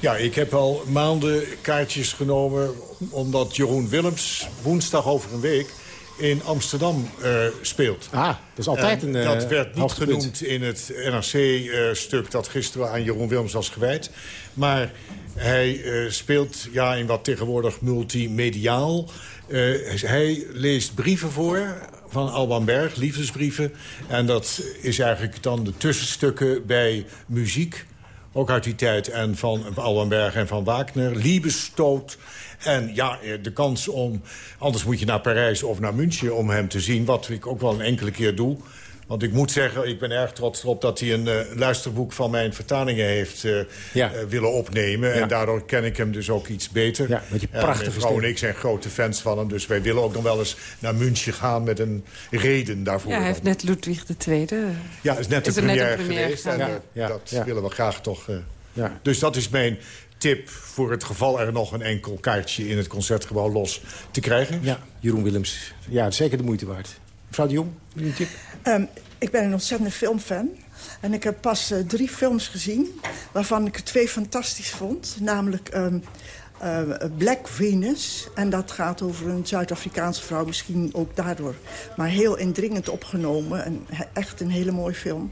Ja, ik heb al maanden kaartjes genomen... omdat Jeroen Willems woensdag over een week in Amsterdam eh, speelt. Ah, dat is altijd En een eh, Dat werd niet hoogtepunt. genoemd in het NRC-stuk dat gisteren aan Jeroen Willems was gewijd. Maar hij eh, speelt ja, in wat tegenwoordig multimediaal. Eh, hij leest brieven voor van Alban Berg, liefdesbrieven. En dat is eigenlijk dan de tussenstukken bij muziek. Ook uit die tijd en van Alban Berg en van Wagner. Liebesstoot. En ja, eh, de kans om... Anders moet je naar Parijs of naar München om hem te zien. Wat ik ook wel een enkele keer doe. Want ik moet zeggen, ik ben erg trots erop dat hij een eh, luisterboek van mijn vertalingen heeft eh, Ja. eh, willen opnemen. Ja. En daardoor ken ik hem dus ook iets beter. Ja, met En prachtige vrouw en ik zijn grote fans van hem. Dus wij willen ook nog wel eens naar München gaan met een reden daarvoor. Ja, hij heeft net Ludwig II. Ja, is net de Is première geweest. En gegaan, ja. Ja, dat ja. willen we graag toch... eh, Ja. Dus dat is mijn tip voor het geval er nog een enkel kaartje... in het Concertgebouw los te krijgen. Ja, Jeroen Willems. Ja, zeker de moeite waard. Mevrouw de Jong, een tip? Ehm, ik ben een ontzettende filmfan. En ik heb pas eh, drie films gezien, waarvan ik er twee fantastisch vond. Namelijk ehm, eh, Black Venus. En dat gaat over een Zuid-Afrikaanse vrouw, misschien ook daardoor. Maar heel indringend opgenomen. En echt een hele mooie film.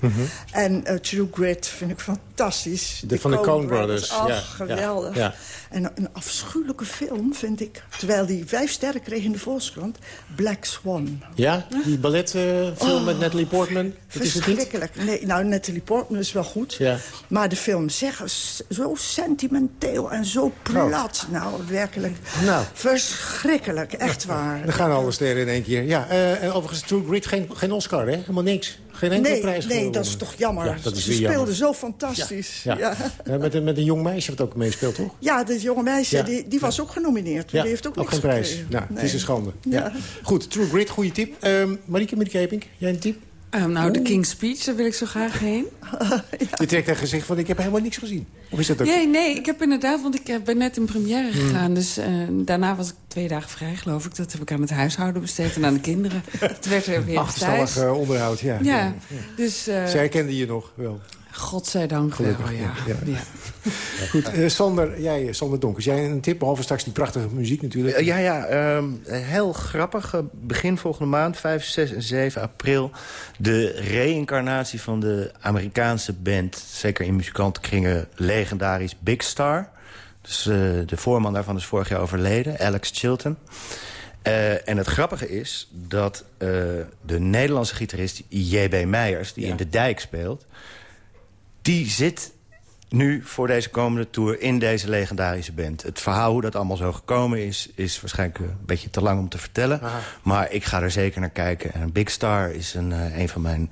En eh, True Grit vind ik fantastisch. De- van de Coen Brothers, Ach, ja, ja, geweldig. ja. En een afschuwelijke film vind ik, terwijl die vijf sterren kreeg in de Volkskrant, Black Swan. Ja, die balletfilm met Natalie Portman. Dat is het? Verschrikkelijk. Nee, nou, Natalie Portman is wel goed. Ja. Maar de film zeggen s- zo sentimenteel en zo plat. Nou, werkelijk. Nou. Verschrikkelijk, echt waar. Dan gaan alle sterren in één keer. Ja, eh, en overigens True Grit geen, geen Oscar, hè? Helemaal niks. Geen enkele Nee, prijs nee, gewonnen. dat is toch jammer. Ja, dat is Ze speelde jammer. zo fantastisch. Ja. Ja. Ja. Met, een, met een jong meisje wat ook meespeelt, toch? dit jonge meisje, Ja. die, die was ook genomineerd. Ja, die heeft ook, niks geen prijs. Nou, het is een schande. Ja. Ja. Goed, True Grit, goede tip. Ehm Marieke Marieke jij een tip? Ehm, nou, de King's Speech, daar wil ik zo graag heen. Je trekt een gezicht van, ik heb helemaal niks gezien. Of is dat ook... Nee, nee, ik heb inderdaad, want ik eh, ben net in première gegaan. Dus eh, daarna was ik twee dagen vrij, geloof ik. Dat heb ik aan het huishouden besteed en aan de kinderen. Het werd er weer Achterstallig thuis. eh, onderhoud, ja. Ja, dus... eh, Zij herkende je nog wel. Godzijdank Gelukkig, wel, ja. ja. Goed, uh, Sander, jij, Sander Donkers, jij een tip, behalve straks die prachtige muziek natuurlijk. ja, ja, ehm, heel grappig. Begin volgende maand, 5, 6 en 7 april... de reïncarnatie van de Amerikaanse band... zeker in muzikantenkringen legendarisch Big Star... Dus, uh, de voorman daarvan is vorig jaar overleden, Alex Chilton. Uh, en het grappige is dat uh, de Nederlandse gitarist J.B. Meijers... die in de dijk speelt, die zit nu voor deze komende tour in deze legendarische band. Het verhaal hoe dat allemaal zo gekomen is... is waarschijnlijk een beetje te lang om te vertellen. Aha. Maar ik ga er zeker naar kijken. En Big Star is een, uh, een van mijn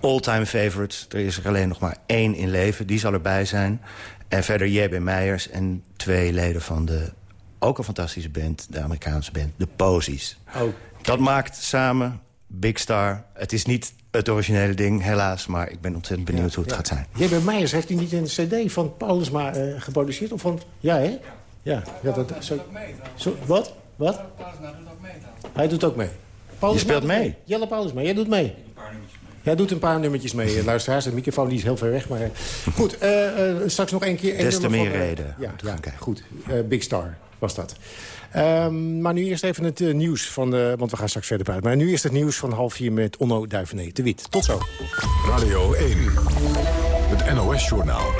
all-time favorites. Er is er alleen nog maar één in leven. Die zal erbij zijn. En verder J.B. Meijers en twee leden van de ook een fantastische band, de Amerikaanse band, de Posies. Oh. Dat maakt samen Big Star. Het is niet het originele ding, helaas. Maar ik ben ontzettend benieuwd hoe het gaat zijn. J.B. Meijers, heeft hij niet een cd van Paulusma uh, geproduceerd? Of van... Ja, hè? Ja, ja dat... Zo, zo, wat? Wat? Hij doet ook mee. Je speelt mee? Jelle Paulusma, jij doet mee. Jij doet een paar nummertjes mee, eh, luisteraars. De microfoon die is heel ver weg. Maar, eh, goed, uh, uh, straks nog één keer... Des te meer reden. Ja, ja goed. Big Star was dat. Um, maar nu eerst even het uh, nieuws van... Uh, want we gaan straks verder praten. Maar nu eerst het nieuws van half vier met Onno Duivenet. De Wit. Tot zo. Radio 1. Het NOS-journaal.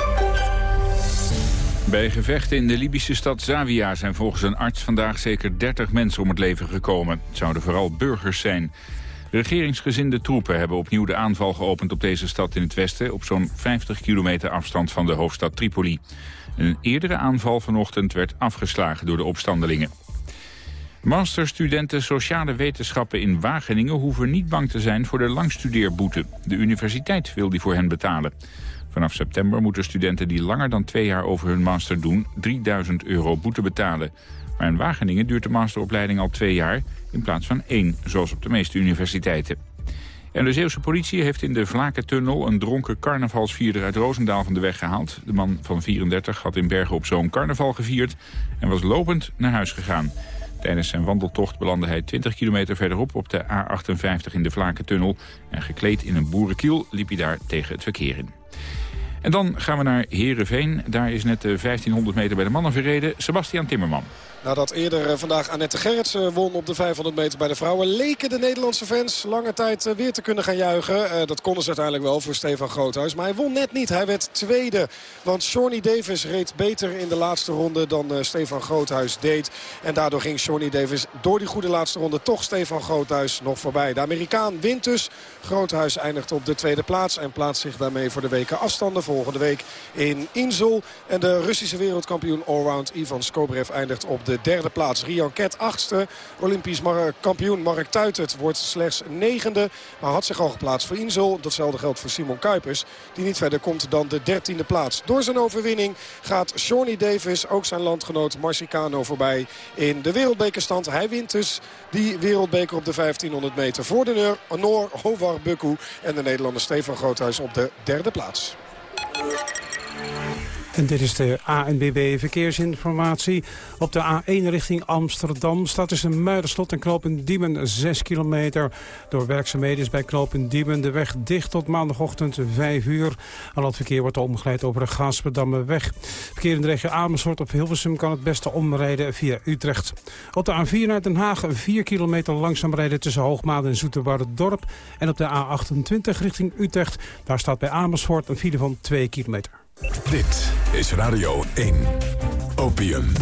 Bij gevechten in de Libische stad Zawiya zijn volgens een arts vandaag zeker 30 mensen om het leven gekomen. Het zouden vooral burgers zijn. Regeringsgezinde troepen hebben opnieuw de aanval geopend op deze stad in het westen... op zo'n 50 kilometer afstand van de hoofdstad Tripoli. Een eerdere aanval vanochtend werd afgeslagen door de opstandelingen. Masterstudenten sociale wetenschappen in Wageningen hoeven niet bang te zijn voor de langstudeerboete. De universiteit wil die voor hen betalen. Vanaf september moeten studenten die langer dan twee jaar over hun master doen 3000 euro boete betalen. Maar in Wageningen duurt de masteropleiding al twee jaar in plaats van één, zoals op de meeste universiteiten. En de Zeeuwse politie heeft in de Vlakentunnel een dronken carnavalsvierder uit Roosendaal van de weg gehaald. De man van 34 had in Bergen op Zoom carnaval gevierd en was lopend naar huis gegaan. Tijdens zijn wandeltocht belandde hij 20 kilometer verderop op de A58 in de Vlakentunnel. En gekleed in een boerenkiel liep hij daar tegen het verkeer in. En dan gaan we naar Heerenveen. Daar is net de 1500 meter bij de mannen verreden. Sebastian Timmerman. Nadat eerder eh, vandaag Annette Gerrits eh, won op de 500 meter bij de vrouwen... leken de Nederlandse fans lange tijd eh, weer te kunnen gaan juichen. Dat konden ze uiteindelijk wel voor Stefan Groothuis. Maar hij won net niet. Hij werd tweede. Want Shawnee Davis reed beter in de laatste ronde dan Stefan Groothuis deed. En daardoor ging Shawnee Davis door die goede laatste ronde... toch Stefan Groothuis nog voorbij. De Amerikaan wint dus. Groothuis eindigt op de tweede plaats. En plaatst zich daarmee voor de weken afstanden. Volgende week in Insel. En de Russische wereldkampioen allround Ivan Skobrev eindigt op de de derde plaats. Rian Ket achtste. Olympisch kampioen Mark Tuitert wordt slechts negende. Maar had zich al geplaatst voor Insel. Datzelfde geldt voor Simon Kuipers. Die niet verder komt dan de dertiende plaats. Door zijn overwinning gaat Shawnee Davis, ook zijn landgenoot Marcicano voorbij in de wereldbekerstand. Hij wint dus die wereldbeker op de 1500 meter voor de Noor Howar Bukku. En de Nederlander Stefan Groothuis op de derde plaats. Dit is de ANBB Verkeersinformatie. Op de A1 richting Amsterdam staat tussen Muiderslot en Knopen Diemen 6 kilometer. Door werkzaamheden is bij Knopen Diemen de weg dicht tot maandagochtend 5 uur. Al het verkeer wordt omgeleid over de Gaasperdammeweg. Verkeer in de regio Amersfoort of Hilversum kan het beste omrijden via Utrecht. Op de A4 naar Den Haag 4 kilometer langzaam rijden tussen Hoogmaat en Dorp. En op de A28 richting Utrecht, daar staat bij Amersfoort een file van 2 kilometer. Dit is Radio 1. Opium.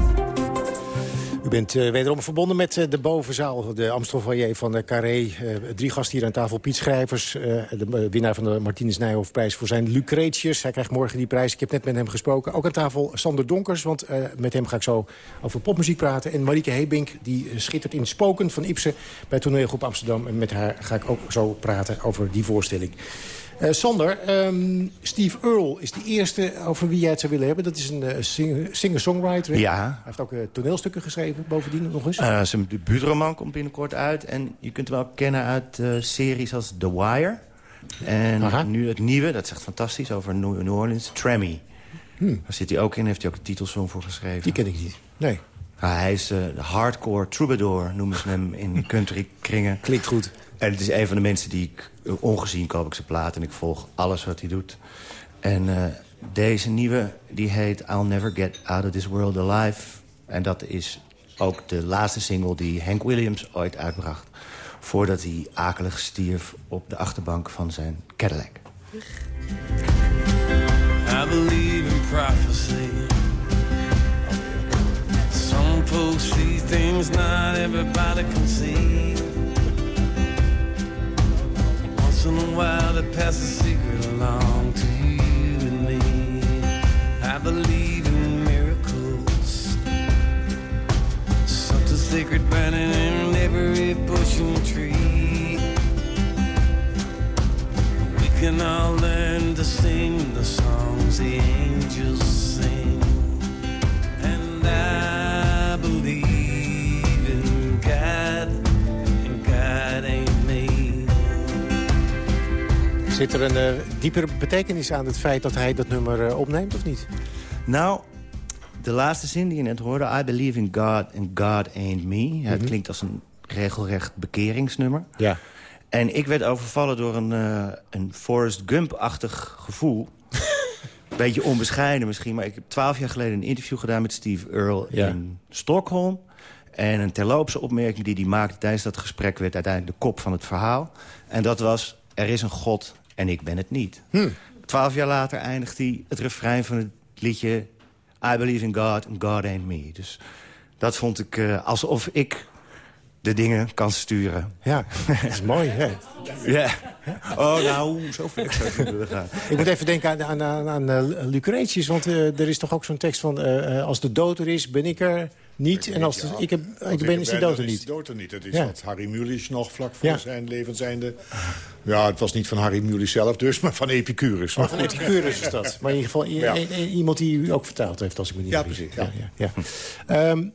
U bent uh, wederom verbonden met uh, de bovenzaal, de Amstelfoyer van de Carré. Uh, drie gasten hier aan tafel. Piet Schrijvers, de winnaar van de Martinus Nijhoff-prijs voor zijn Lucretius. Hij krijgt morgen die prijs. Ik heb net met hem gesproken. Ook aan tafel Sander Donkers, want met hem ga ik zo over popmuziek praten. En Marieke Hebink, die schittert in Spoken van Ipsen bij toneelgroep Amsterdam. En met haar ga ik ook zo praten over die voorstelling. Uh, Sander, um, Steve Earle is de eerste over wie jij het zou willen hebben. Dat is een uh, singer-songwriter. Ja. Hij heeft ook uh, toneelstukken geschreven, bovendien nog eens. zijn debuutroman komt binnenkort uit. En je kunt hem wel kennen uit series als The Wire. En nu het nieuwe, dat is echt fantastisch, over New Orleans, Trammy. Hmm. Daar zit hij ook in, heeft hij ook een titelsong voor geschreven. Die ken ik niet, nee. hij is de hardcore troubadour, noemen ze hem in country kringen. Klinkt goed. En het is een van de mensen die ik ongezien koop ik zijn plaat... en ik volg alles wat hij doet. En uh, deze nieuwe, die heet I'll Never Get Out of This World Alive. En dat is ook de laatste single die Hank Williams ooit uitbracht... voordat hij akelig stierf op de achterbank van zijn Cadillac. I believe in prophecy. Some folks see things not everybody can see. Once in a while they pass a secret along to you and me. I believe in miracles. Something sacred burning in every bush and tree. We can all learn to sing the songs the angels sing. And I Zit er een uh, diepere betekenis aan het feit dat hij dat nummer uh, opneemt of niet? Nou, de laatste zin die je net hoorde... I believe in God and God ain't me. Het mm -hmm. klinkt als een regelrecht bekeringsnummer. Ja. En ik werd overvallen door een, uh, een Forrest Gump-achtig gevoel. Beetje onbescheiden misschien, maar ik heb twaalf jaar geleden... een interview gedaan met Steve Earle ja. in Stockholm. En een terloopse opmerking die hij maakte tijdens dat gesprek... werd uiteindelijk de kop van het verhaal. En dat was, er is een God en ik ben het niet. Hm. Twaalf jaar later eindigt hij het refrein van het liedje... I believe in God and God ain't me. Dus dat vond ik uh, alsof ik de dingen kan sturen. Ja, dat is mooi, hè? Ja. Oh, nou, zo ver zou ik gaan. Ik moet even denken aan, aan, aan, aan uh, Lucretius, want uh, er is toch ook zo'n tekst van... Uh, als de dood er is, ben ik er niet. En als ik, heb, ik ben, is de dood er niet. dood er niet. Dat is ja. wat Harry Mulisch nog vlak voor ja. zijn levenseinde... Ja, het was niet van Harry Mulisch zelf dus, maar van Epicurus. Oh, van Epicurus is dat. Maar in ieder geval ja. iemand die u ook vertaald heeft, als ik me niet Ja, precies. Ja. Ja, ja. Um,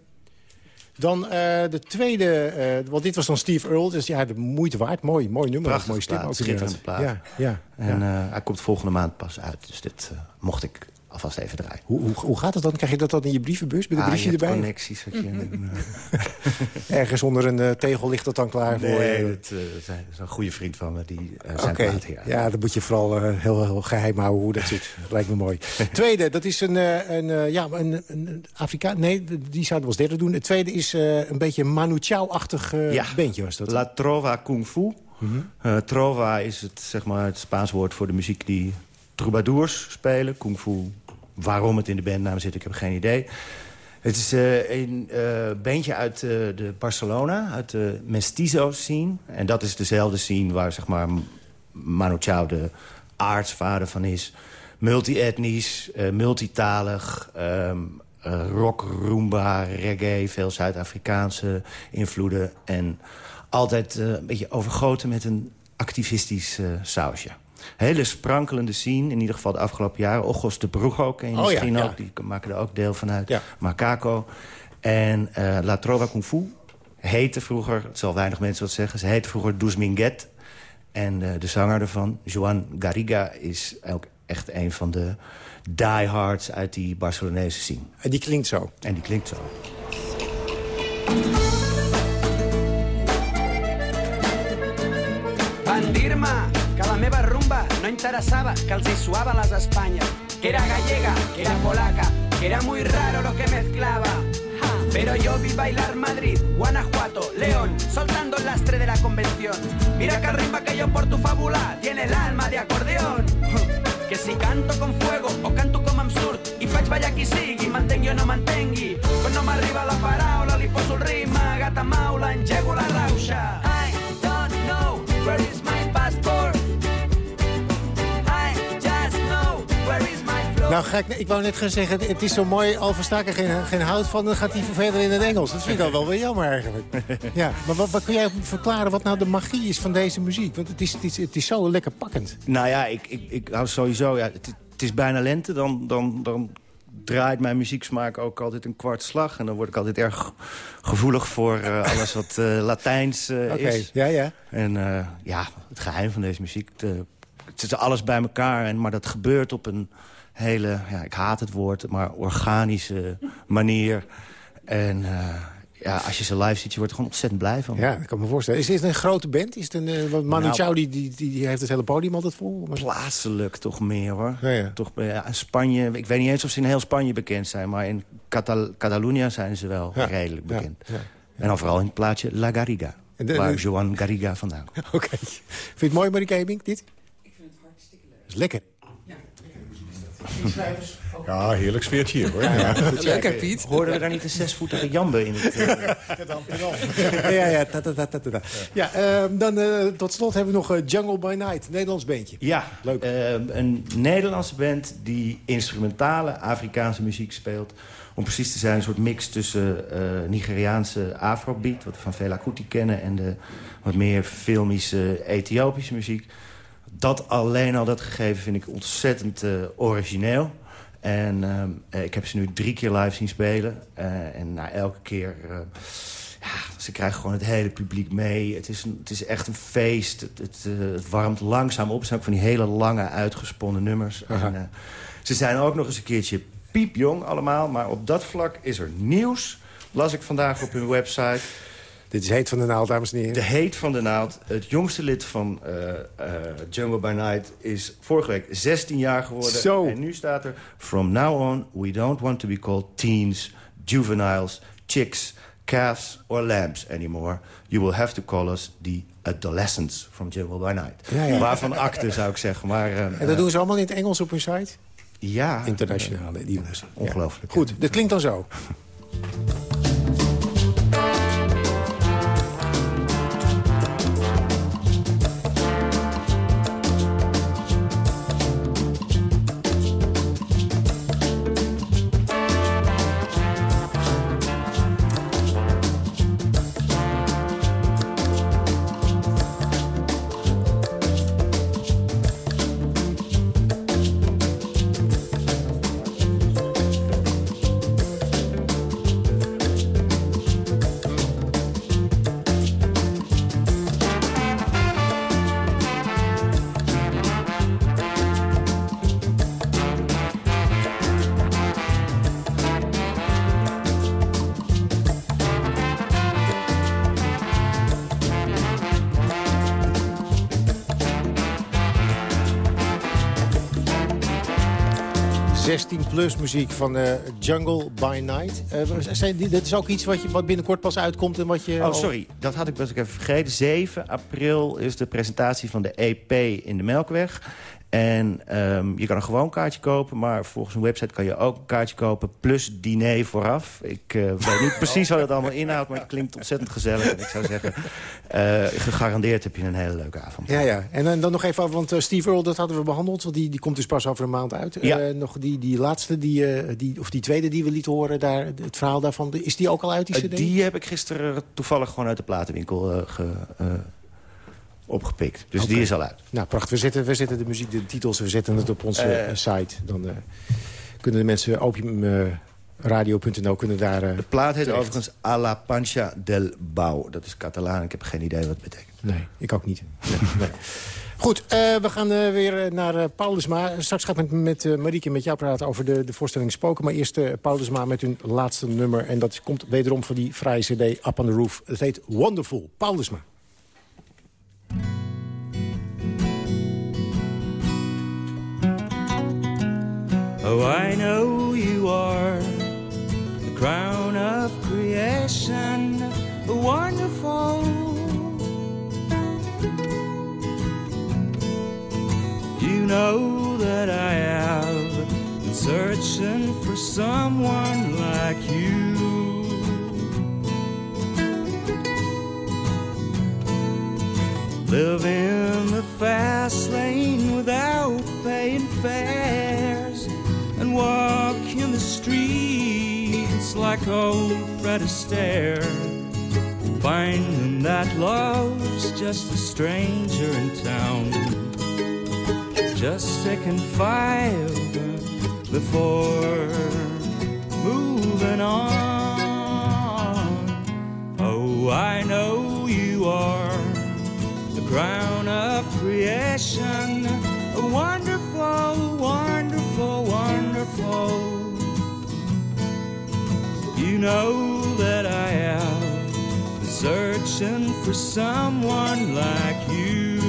dan uh, de tweede, uh, want dit was dan Steve Earle. Dus ja, de moeite waard. Mooi, mooi nummer. Prachtig mooie stem. Ook schitterende plaat. Ja, ja, en ja. Uh, hij komt volgende maand pas uit. Dus dit mocht ik alvast even draaien. Hoe, hoe, hoe, gaat het dan? Krijg je dat dan in je brievenbus met een ah, briefje je erbij? connecties. Wat je Ergens onder een uh, tegel ligt dat dan klaar nee, voor Nee, dat uh, is een goede vriend van me. Die uh, zijn okay. plaat, ja. ja, dan moet je vooral heel, heel geheim houden hoe dat zit. Lijkt me mooi. tweede, dat is een, een, ja, een, een Afrikaan... Nee, die zouden we als derde doen. Het tweede is een beetje Manu Chao-achtig ja. bandje was dat. La Trova Kung Fu. Mm -hmm. trova is het, zeg maar, het Spaans woord voor de muziek die troubadours spelen. Kung Fu Waarom het in de bandnaam zit, ik heb geen idee. Het is uh, een uh, bandje uit uh, de Barcelona, uit de Mestizo-scene. En dat is dezelfde scene waar zeg maar, Manu Chao de aartsvader van is. Multi-etnisch, multitalig, um, rock, rumba, reggae... veel Zuid-Afrikaanse invloeden. En altijd een beetje overgoten met een activistisch sausje hele sprankelende scene. In ieder geval de afgelopen jaren. Ogos de Broeg ook. En oh, misschien ja, ook. Die maken er ook deel van uit. Ja. Macaco. En uh, La Trova Kung Fu heette vroeger... Het zal weinig mensen wat zeggen. Ze heette vroeger Duzminguet. En uh, de zanger ervan, Joan Garriga... is ook echt een van de diehards uit die Barcelonese scene. En die klinkt zo? En die klinkt zo. Meva rumba no interessava, que els hi suaven les espanyes, que era gallega, que era polaca, que era muy raro lo que mezclaba. Pero yo vi bailar Madrid, Guanajuato, León, soltando el lastre de la convención. Mira que ritmo que yo por tu fábula tiene el alma de acordeón. Que si canto con fuego o canto com absurd i faig ballar qui sigui, mantengui o no mantengui. Quan no m'arriba la paraula li poso el ritme, gata maula, engego la rauxa. Nou, ga ik, ik wou net gaan zeggen, het is zo mooi, al versta ik er geen, geen hout van... dan gaat hij verder in het Engels. Dat vind ik al wel weer jammer eigenlijk. Ja, maar wat, wat kun jij verklaren wat nou de magie is van deze muziek? Want het is, het is, het is zo lekker pakkend. Nou ja, ik, ik, ik hou sowieso... Ja, het, het is bijna lente, dan, dan, dan draait mijn muzieksmaak ook altijd een kwart slag. En dan word ik altijd erg gevoelig voor uh, alles wat uh, Latijns uh, okay. is. Ja, ja. En ja, het geheim van deze muziek... De, het is alles bij elkaar, en, maar dat gebeurt op een hele, ja, ik haat het woord, maar organische manier. En uh, ja, als je ze live ziet, je wordt er gewoon ontzettend blij van. Ja, ik kan me voorstellen. Is dit een grote band? Is het een, uh, Manu Nou, Chao die, die, die, heeft het hele podium altijd vol? Maar- Plaatselijk toch meer, hoor. Ja, ja. Toch, eh, ja, Spanje, ik weet niet eens of ze in heel Spanje bekend zijn... maar in Catal Catalunya zijn ze wel redelijk bekend. ja. En dan vooral in het plaatje La Garriga. De- waar de- Joan Garriga vandaan komt. Oké. Vind je het mooi, Marieke Heming, dit? Ik vind het hartstikke leuk. Is lekker. Ja, heerlijk sfeertje hier, hoor. Ja. Leuk, hè, Piet? Hoorden we daar niet een zesvoetige jambe in het... eh, ja, ja, ta, ta, ta, ta, ta, ta. ja ehm, dan eh, tot slot hebben we nog eh, Jungle by Night, Nederlands beentje. Ja, eh, een Nederlandse band die instrumentale Afrikaanse muziek speelt. Om precies te zijn, een soort mix tussen eh, Nigeriaanse afrobeat... wat we van Fela Kuti kennen... en de wat meer filmische Ethiopische muziek. Dat alleen al, dat gegeven, vind ik ontzettend eh, origineel. En ehm, eh, ik heb ze nu drie keer live zien spelen. Eh, en na elke keer... ja, ze krijgen gewoon het hele publiek mee. Het is, een, het is echt een feest. Het, het, het warmt langzaam op. Het zijn ook van die hele lange, uitgesponnen nummers. En, ze zijn ook nog eens een keertje piepjong allemaal. Maar op dat vlak is er nieuws. Las ik vandaag op hun website. Dit is Heet van de Naald, dames en heren. De Heet van de Naald. Het jongste lid van eh eh, Jungle by Night is vorige week 16 jaar geworden. Zo. En nu staat er... From now on, we don't want to be called teens, juveniles, chicks, calves or lambs anymore. You will have to call us the adolescents from Jungle by Night. Ja, ja. Waarvan akte, zou ik zeggen. Maar, eh, En dat doen ze allemaal in het Engels op hun site? Ja. Internationale, die jongens. Ongelooflijk. Goed, dit klinkt dan zo. Plus muziek van eh, Jungle by Night. Eh, zijn die- dat is ook iets wat, je, wat binnenkort pas uitkomt en wat je... Oh, al- sorry. Dat had ik, ik even vergeten. 7 april is de presentatie van de EP in de Melkweg. En ehm, je kan een gewoon kaartje kopen, maar volgens een website kan je ook een kaartje kopen... plus diner vooraf. Ik eh, weet niet precies wat het allemaal inhoudt, maar het klinkt ontzettend gezellig. En ik zou zeggen, eh, gegarandeerd heb je een hele leuke avond. Ja, ja. En dan, dan nog even over, want eh, Steve Earle, dat hadden we behandeld. Want die, die komt dus pas over een maand uit. Ja. Eh, nog die, die laatste, die, eh, die, of die tweede die we lieten horen, daar, het verhaal daarvan. Is die ook al uit, die Eh, cd? die heb ik gisteren toevallig gewoon uit de platenwinkel eh, ge- eh, opgepikt. Dus die is al uit. Nou, prachtig. We zetten, we zetten de muziek, de titels, we zetten het op onze Eh. eh, site. Dan eh, kunnen de mensen opiumradio.nl kunnen daar... eh, De plaat heet terecht. overigens A la Pancha del Bau. Dat is Catalaan. Ik heb geen idee wat het betekent. Nee, ik ook niet. Nee, nee. Goed, eh, we gaan eh, weer eh, naar eh, Paulusma. Straks ga ik met, met eh, Marieke met jou praten over de, de voorstelling Spoken. Maar eerst eh Paulusma met hun laatste nummer. En dat komt wederom van die vrije cd Up on the Roof. Het heet Wonderful. Paulusma. Oh, I know you are the crown of creation, the wonderful. You know that I have been searching for someone like you. Live in the fast lane without paying fares and walk in the streets like old Fred Astaire. Finding that love's just a stranger in town. Just taking five before moving on. Oh, I know you are the crown of creation. Wonderful, wonderful, You know that I have searching for someone like you.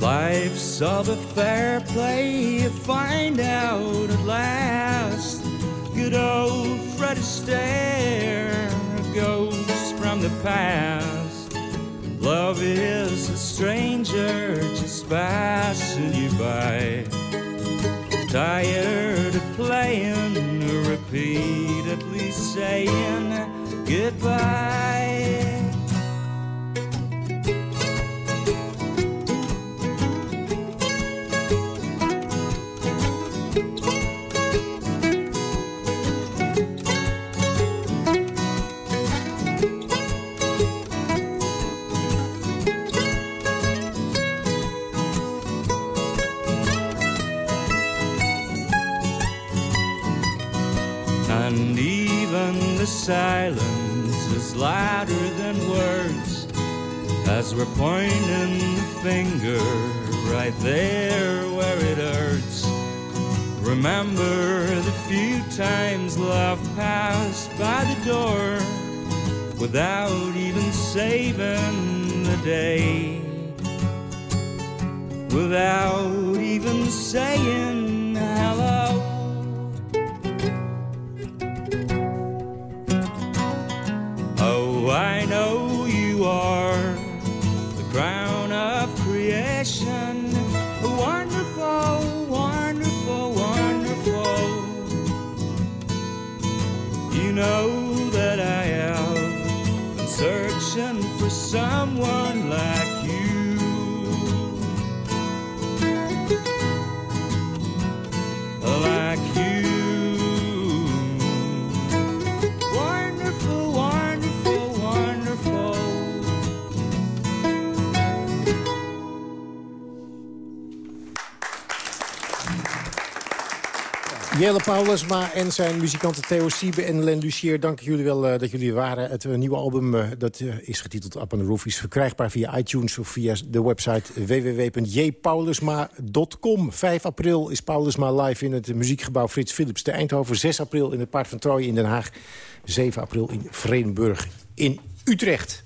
Life's all a fair play, you find out at last. Good old Fred Astaire, ghost from the past. Love is a stranger just passing you by. Tired of playing, repeatedly saying goodbye. Louder than words as we're pointing the finger right there where it hurts. Remember the few times love passed by the door without even saving the day, without even saying Jelle Paulusma en zijn muzikanten Theo Siebe en Len Lucier. Dank jullie wel eh, dat jullie er waren. Het eh, nieuwe album eh, dat is getiteld Up on the Roof... is verkrijgbaar via iTunes of via de website www.jpaulusma.com. 5 april is Paulusma live in het muziekgebouw Frits Philips te Eindhoven. 6 april in het Paard van Troje in Den Haag. 7 april in Vredenburg in Utrecht.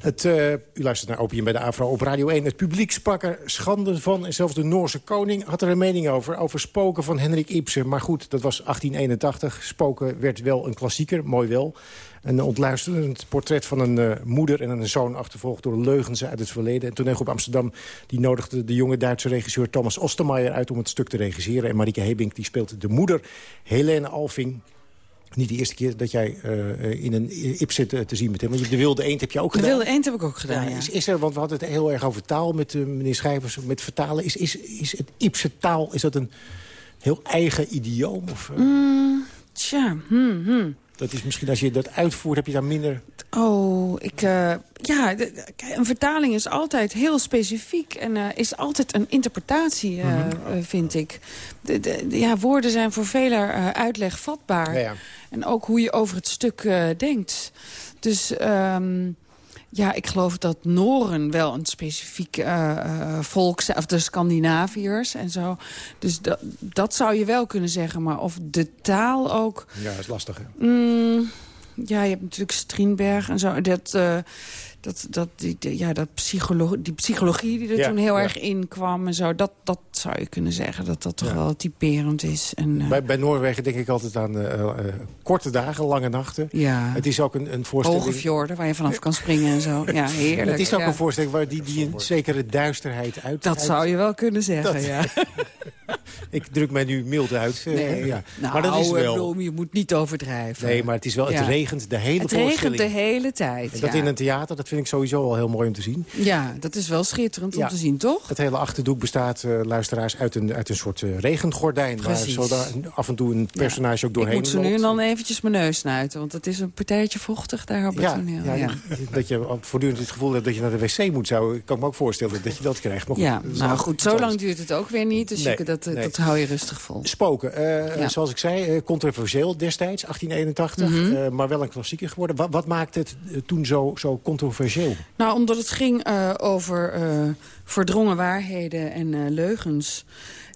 Het, eh, u luistert naar Opium bij de AVRO op Radio 1. Het publiek sprak er schande van en zelfs de Noorse koning had er een mening over. Over Spoken van Henrik Ibsen. Maar goed, dat was 1881. Spoken werd wel een klassieker, mooi wel. Een ontluisterend portret van een eh, moeder en een zoon... achtervolgd door leugens uit het verleden. En Toneelgroep Amsterdam die nodigde de jonge Duitse regisseur Thomas Ostermeier uit... om het stuk te regisseren. En Marieke Hebink die speelt de moeder Helene Alving... Niet de eerste keer dat jij eh, in een Ibsen te, te zien met hem. Want de Wilde Eend heb je ook De gedaan. Wilde Eend heb ik ook gedaan, ja. Is, is er, want we hadden het heel erg over taal met uh, meneer Schrijvers, met vertalen. Is, is, is het Ibsen taal, is dat een heel eigen idioom? Of, uh, Mm, tja, hmm, hmm. Dat is misschien als je dat uitvoert, heb je daar minder... Oh, ik, eh, ja, een vertaling is altijd heel specifiek en eh, is altijd een interpretatie, eh, Mhm. vind ik. De, de- de- ja, woorden zijn voor veler uitleg vatbaar. Ja, ja. En ook hoe je over het stuk denkt. Dus ehm, ja, ik geloof dat Noren wel een specifiek eh, eh, volk zijn. Of de Scandinaviërs en zo. Dus dat, dat zou je wel kunnen zeggen. Maar of de taal ook... Ja, dat is lastig, hè? Mm, ja, je hebt natuurlijk Strindberg en zo. Dat, eh, dat, dat, die, ja, dat psycholo die psychologie die er Ja, toen heel ja. erg in kwam en zo. Dat, dat zou je kunnen zeggen, dat dat toch Ja. wel typerend is. En, eh, Bij, bij Noorwegen denk ik altijd aan eh, eh, korte dagen, lange nachten. ja, Het is ook een, een voorstelling... hoge fjorden waar je vanaf kan springen en zo. Ja, heerlijk. Het is ook een voorstelling waar die, die een zekere duisterheid uit... Dat uit- zou je wel kunnen zeggen, Dat- ja. Ik druk mij nu mild uit. eh, Nee. ja. Nou, maar dat is ik wel... bedoel, je moet niet overdrijven. Nee, maar het is wel... Het Ja. regent de hele het regent de hele tijd, En dat ja. in een theater, dat vind ik sowieso al heel mooi om te zien. Ja, dat is wel schitterend om te zien, toch? Het hele achterdoek bestaat, eh, luisteraars, uit een, uit een soort eh, regengordijn. Precies. Waar zo daar af en toe een personage ook doorheen Ik moet zo nu en dan eventjes mijn neus snuiten. Want het is een partijtje vochtig daar op het toneel. ja, Ja, dat je voortdurend het gevoel hebt dat je naar de wc moet. Zou, ik kan me ook voorstellen dat je dat krijgt. Maar goed, Ja, dat nou goed, zo lang duurt het ook weer niet. Dus Nee, je- dat, eh, nee. dat hou je rustig vol. Spoken, eh, Ja. zoals ik zei, eh, controversieel destijds, 1881. Mhm. eh, maar wel een klassieker geworden. Wat, wat maakt het toen zo, zo controversieel? Nou, omdat het ging uh, over verdrongen waarheden en leugens.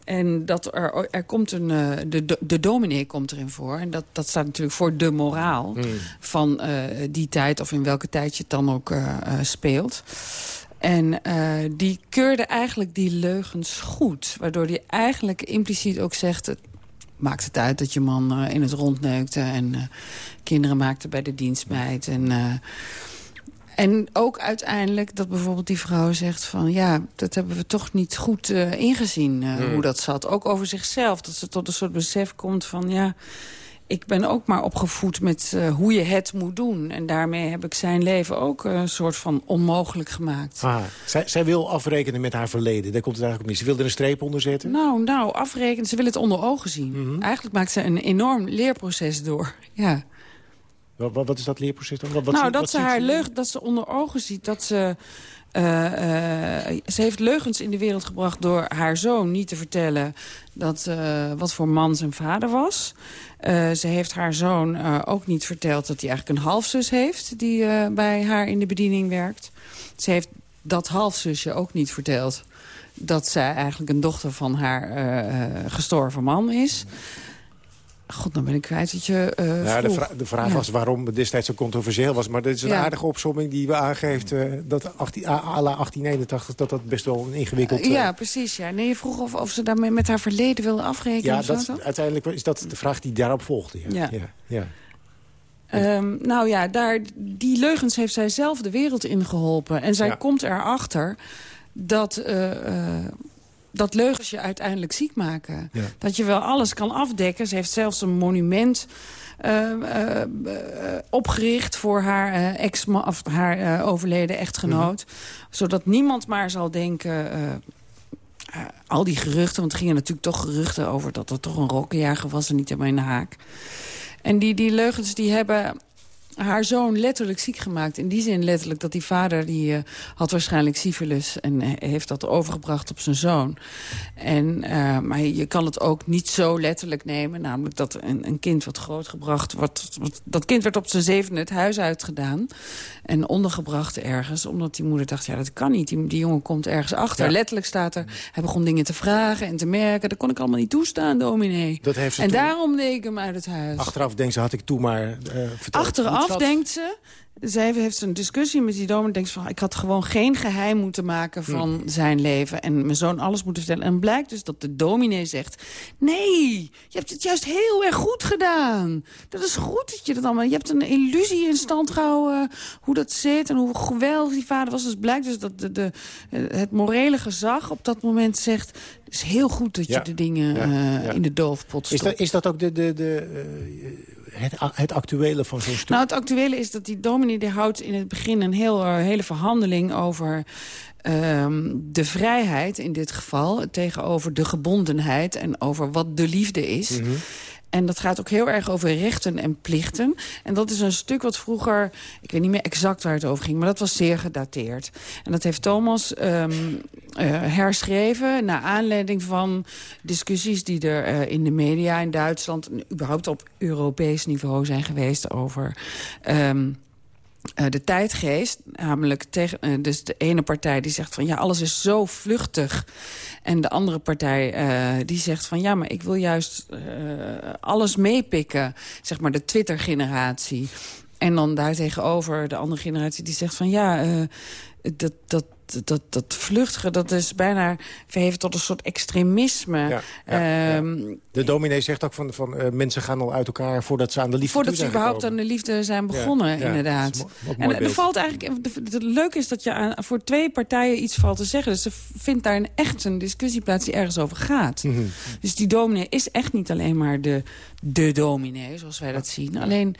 En dat er, er komt een, de, de dominee komt erin voor. En dat, dat staat natuurlijk voor de moraal mm. van die tijd... of in welke tijd je het dan ook speelt. En die keurde eigenlijk die leugens goed. Waardoor die eigenlijk impliciet ook zegt maakt het uit dat je man uh, in het rond neukte... en uh, kinderen maakte bij de dienstmeid. En, en ook uiteindelijk dat bijvoorbeeld die vrouw zegt van... ja, dat hebben we toch niet goed ingezien, mm. hoe dat zat. Ook over zichzelf, dat ze tot een soort besef komt van... ja, ik ben ook maar opgevoed met uh, hoe je het moet doen. En daarmee heb ik zijn leven ook een soort van onmogelijk gemaakt. Ah, zij, zij, wil afrekenen met haar verleden. Daar komt het eigenlijk op niet. Ze wil er een streep onder zetten? Nou, nou afrekenen. Ze wil het onder ogen zien. Mm -hmm. Eigenlijk maakt ze een enorm leerproces door. Ja. Wat, wat, is dat leerproces dan? Wat, wat nou, dat ze haar leugd, dat ze onder ogen ziet dat ze ze heeft leugens in de wereld gebracht door haar zoon niet te vertellen dat, uh, wat voor man zijn vader was. ze heeft haar zoon ook niet verteld dat hij eigenlijk een halfzus heeft... die bij haar in de bediening werkt. Ze heeft dat halfzusje ook niet verteld dat zij eigenlijk een dochter van haar gestorven man is. God, dan ben ik kwijt dat je uh, ja, de, vra de, vraag was waarom het destijds zo controversieel was. Maar dit is een aardige opzomming die we aangeeft... Uh, dat 18, à la 1881 dat dat best wel een ingewikkeld... Uh, ja, precies. Ja. Nee, je vroeg of, of ze daarmee met haar verleden wilde afrekenen. Ja, dat, uiteindelijk is dat de vraag die daarop volgde. Ja. ja. Um, nou ja, daar, die leugens heeft zij zelf de wereld in geholpen. En zij komt erachter dat dat leugens je uiteindelijk ziek maken. Dat je wel alles kan afdekken. Ze heeft zelfs een monument uh, uh, opgericht voor haar, ex of haar overleden echtgenoot. Mhm. Zodat niemand maar zal denken... al die geruchten, want er gingen natuurlijk toch geruchten over... dat er toch een rokkenjager was en niet helemaal in de haak. En die, die leugens die hebben haar zoon letterlijk ziek gemaakt. In die zin letterlijk dat die vader die uh, had waarschijnlijk syfilis... en uh, heeft dat overgebracht op zijn zoon. En, uh, maar je kan het ook niet zo letterlijk nemen. Namelijk dat een, een kind wat grootgebracht wordt... Wat, dat kind werd op zijn zevende het huis uitgedaan. En ondergebracht ergens. Omdat die moeder dacht, ja dat kan niet. Die, die jongen komt ergens achter. Letterlijk staat er, hij begon dingen te vragen en te merken. Dat kon ik allemaal niet toestaan, dominee. Dat heeft ze en daarom deed ik hem uit het huis. Achteraf denkt ze, had ik toen maar verteld. Achteraf Achteraf denkt ze, zij heeft een discussie met die dominee. Denkt van, ik had gewoon geen geheim moeten maken van hmm. zijn leven. En mijn zoon alles moeten vertellen. En blijkt dus dat de dominee zegt... Nee, je hebt het juist heel erg goed gedaan. Dat is goed dat je dat allemaal... Je hebt een illusie in stand gehouden hoe dat zit. En hoe geweldig die vader was. Dus blijkt dus dat de, de, het morele gezag op dat moment zegt... Het is heel goed dat je de dingen uh, in de doofpot stopt. Is dat, is dat ook de... de, de uh, het, het actuele van zo'n stuk? Nou, het actuele is dat die dominee die houdt in het begin een heel, uh, hele verhandeling over... Um, de vrijheid in dit geval tegenover de gebondenheid... en over wat de liefde is. Mm -hmm. En dat gaat ook heel erg over rechten en plichten. En dat is een stuk wat vroeger, ik weet niet meer exact waar het over ging... maar dat was zeer gedateerd. En dat heeft Thomas um, uh, herschreven naar aanleiding van discussies... die er uh, in de media in Duitsland en überhaupt op Europees niveau zijn geweest... over... Um, uh, de tijdgeest, namelijk tegen, uh, dus de ene partij die zegt van ja, alles is zo vluchtig. En de andere partij uh, die zegt van ja, maar ik wil juist alles meepikken. Zeg maar de Twitter-generatie. En dan daartegenover de andere generatie die zegt van ja, dat, dat, dat, dat vluchtige, dat is bijna verheven tot een soort extremisme. Ja, um, De dominee zegt ook van, van uh, mensen gaan al uit elkaar voordat ze aan de liefde Voordat ze überhaupt aan de liefde zijn begonnen, inderdaad. En er valt eigenlijk, het leuke is dat je aan, voor twee partijen iets valt te zeggen. Dus ze vindt daar een echt een discussie plaats die ergens over gaat. Mm -hmm. Dus die dominee is echt niet alleen maar de, de dominee, zoals wij dat zien. Alleen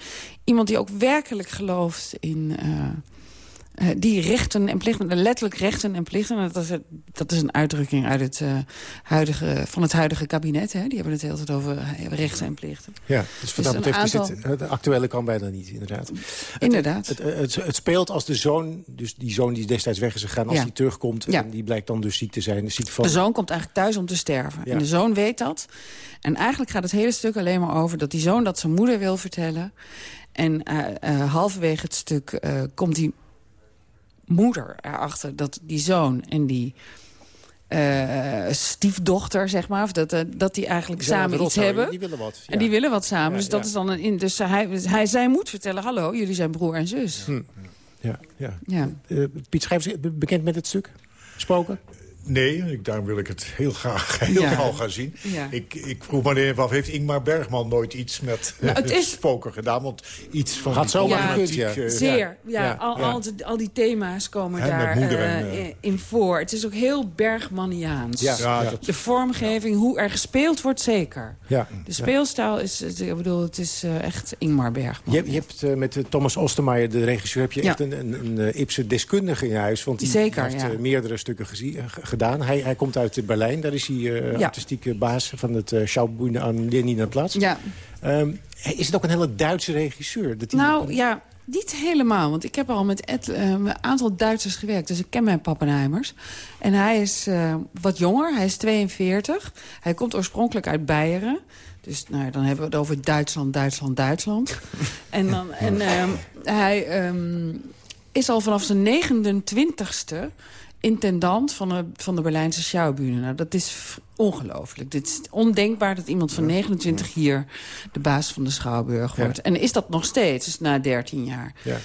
iemand die ook werkelijk gelooft in... Uh, uh, die rechten en plichten, letterlijk rechten en plichten... dat is, dat is een uitdrukking uit het, uh, huidige, van het huidige kabinet. Hè? Die hebben het heel tijd over eh, rechten en plichten. Ja, dus wat dat betreft aantal... is het, het actuele kan bijna niet, inderdaad. Inderdaad. Het, het, het, speelt als de zoon, dus die zoon die destijds weg is gegaan... als ja. hij terugkomt ja. en die blijkt dan dus ziek te zijn. Ziek van... De zoon komt eigenlijk thuis om te sterven. Ja. En de zoon weet dat. En eigenlijk gaat het hele stuk alleen maar over dat die zoon dat zijn moeder wil vertellen... En uh, uh, halverwege het stuk uh, komt hij moeder erachter dat die zoon en die uh, stiefdochter, zeg maar. Of dat, uh, dat die eigenlijk Die samen iets hebben. Die willen wat. En die willen wat samen. dus dat is dan een in. Dus hij, hij, zij moet vertellen: hallo, jullie zijn broer en zus. Hm. Ja, ja. ja. Uh, Piet Schrijvers, bekend met het stuk? Spoken? Nee, ik, daarom wil ik het heel graag heel Ja. gauw gaan zien. Ja. Ik, ik vroeg me even af, heeft Ingmar Bergman nooit iets met Nou, het is- spoken gedaan? Want iets van Had problematiek, gekund, ja. eh, Zeer. Ja, ja, al. Al, die, al die thema's komen daar eh, en, eh, in voor. Het is ook heel Bergmaniaans. Ja, Ja, ja. dat- De vormgeving, hoe er gespeeld wordt, zeker. Ja. De speelstijl is, ik bedoel, het is echt Ingmar Bergman. Je, hebt- je hebt met Thomas Ostermeijer, de regisseur... heb je Ja. echt een, een, een Ipse deskundige in huis. Want die Zeker, heeft ja. meerdere stukken gezien, gedaan. Hij, hij komt uit Berlijn. Daar is hij eh, Ja. artistieke baas van het uh, Schaubühne aan Leninaplatz. Ja. Ehm, is het ook een hele Duitse regisseur? Dat hij- Nou ja, niet helemaal. Want ik heb al met et- eh, een aantal Duitsers gewerkt. Dus ik ken mijn Pappenheimers. En hij is wat jonger. Hij is 42. Hij komt oorspronkelijk uit Beieren. Dus nou, dan hebben we het over Duitsland, Duitsland, Duitsland. en dan, en ehm, hij ehm, is al vanaf zijn 29ste intendant van de, van de Berlijnse Schouwbühne. Nou, dat is ongelooflijk. Dit is ondenkbaar dat iemand van 29 hier de baas van de Schouwburg wordt. En is dat nog steeds, dus na 13 jaar. Ja.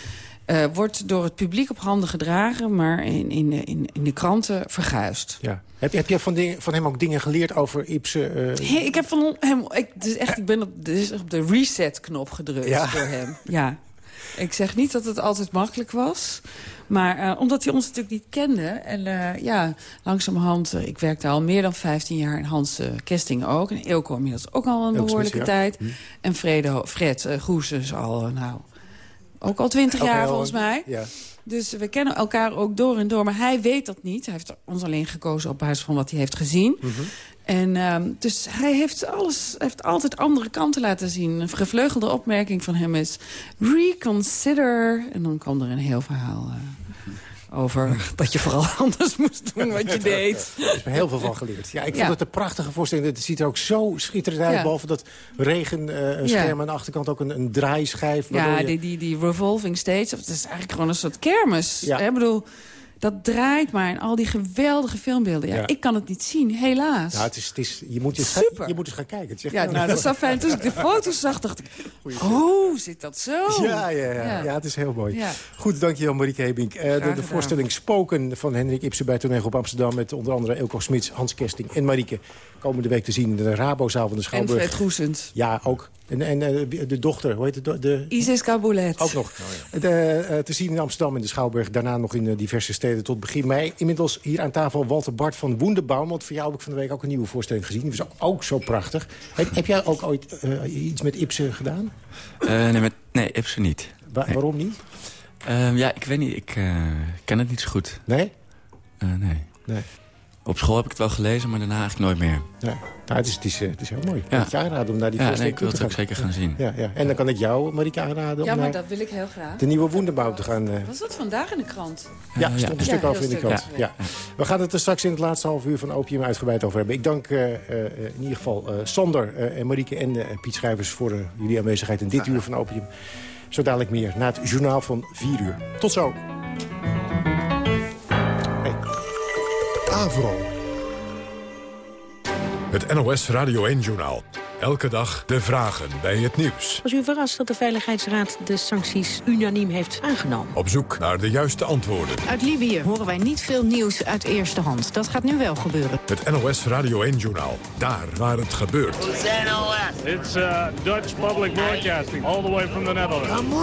Eh, wordt door het publiek op handen gedragen, maar in, in, de- in, in de kranten verguisd. Ja. Heb, heb je van, dingen- van hem ook dingen geleerd over eh, Hey, ik heb van hem, ik, dus echt, ik ben op, dus op de reset-knop gedrukt Ja. door hem. Ja. Ik zeg niet dat het altijd makkelijk was. Maar eh, omdat hij ons natuurlijk niet kende. En eh, ja, langzamerhand, eh, ik werkte al meer dan 15 jaar in Hans Kesting ook. En Eelco inmiddels ook al een behoorlijke ja. tijd. Hm. En Frede, Fred uh, Goeses al, nou, ook al 20 Ook jaar volgens mij. Ja. Dus we kennen elkaar ook door en door. Maar hij weet dat niet. Hij heeft ons alleen gekozen op basis van wat hij heeft gezien. Mhm. En ehm, dus hij heeft, alles, heeft altijd andere kanten laten zien. Een gevleugelde opmerking van hem is... reconsider. En dan kwam er een heel verhaal eh, over... dat je vooral anders moest doen wat je deed. Daar is me heel veel van geleerd. Ja, ik vond Ja. het een prachtige voorstelling. Het ziet er ook zo schitterend uit. Ja. Behalve dat regen, eh, Ja. aan de achterkant ook een, een draaischijf. Ja, je- die, die, die revolving stage. Het is eigenlijk gewoon een soort kermis. Ja. Ik bedoel, dat draait maar. En al die geweldige filmbeelden. Ja, Ja. Ik kan het niet zien, helaas. Ja, het is, het is, je, moet eens Super. Gaan, je moet eens gaan kijken. Het Ja, nou, dat is wel fijn. Toen ik de foto's zag, dacht ik... Oh, zit dat zo? Ja, ja, ja. Ja. het is heel mooi. Ja. Goed, dankjewel Marieke Hebink. Eh, de, de voorstelling Spoken van Hendrik Ibsen bij Toneel op Amsterdam... met onder andere Elko Smits, Hans Kesting en Marieke... komende week te zien in de Rabozaal van de En Schouwburg. Fred Goesens. Ja, ook. En, en eh, de dochter, hoe heet het? De, Isis Kaboulet. Ook nog. De, eh, te zien in Amsterdam in de Schouwburg. Daarna nog in eh, diverse steden tot begin mei. Inmiddels hier aan tafel Walter Bart van Woenderbaum. Want voor jou heb ik van de week ook een nieuwe voorstelling gezien. Die was ook, ook zo prachtig. Heb, heb jij ook ooit eh, iets met Ibsen gedaan? Eh, nee, met, nee, Ibsen niet. Wa- Nee. Waarom niet? Ehm, ja, ik weet niet. Ik eh, ken het niet zo goed. Nee? Eh, nee. Nee. Op school heb ik het wel gelezen, maar daarna eigenlijk nooit meer. Nee. Nou, het, is, het, is, eh, het is heel mooi. Ik Ja. kan het je aanraden om naar die Ja, nee, ik wil het ook zeker gaan zien. Ja, ja. En dan kan ik jou, Marieke, aanraden Ja, om maar naar dat wil ik heel graag. de nieuwe Woenderbaum te gaan... eh, Was dat vandaag in de krant? Ja, er stond ja. een stuk Ja, over in de krant. Ja. We gaan het er straks in het laatste half uur van Opium uitgebreid over hebben. Ik dank eh, eh, in ieder geval eh, Sander eh, en Marieke en Piet Schrijvers... voor jullie aanwezigheid in dit uur van Opium. Zo dadelijk meer na het journaal van 4 uur. Tot zo. Avro. Het NOS Radio 1-journaal. Elke dag de vragen bij het nieuws. Was u verrast dat de Veiligheidsraad de sancties unaniem heeft aangenomen? Op zoek naar de juiste antwoorden. Uit Libië horen wij niet veel nieuws uit eerste hand. Dat gaat nu wel gebeuren. Het NOS Radio 1-journaal. Daar waar het gebeurt. It's uh, Dutch Public Broadcasting, all the way from the Netherlands.